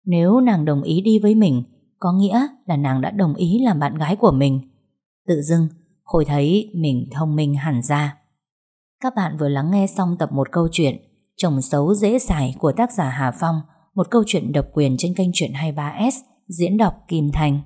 Nếu nàng đồng ý đi với mình, có nghĩa là nàng đã đồng ý làm bạn gái của mình. Tự dưng, Khôi thấy mình thông minh hẳn ra. Các bạn vừa lắng nghe xong tập một câu chuyện Chồng xấu dễ xài của tác giả Hà Phong, một câu chuyện độc quyền trên kênh truyện 23S, diễn đọc Kim Thành.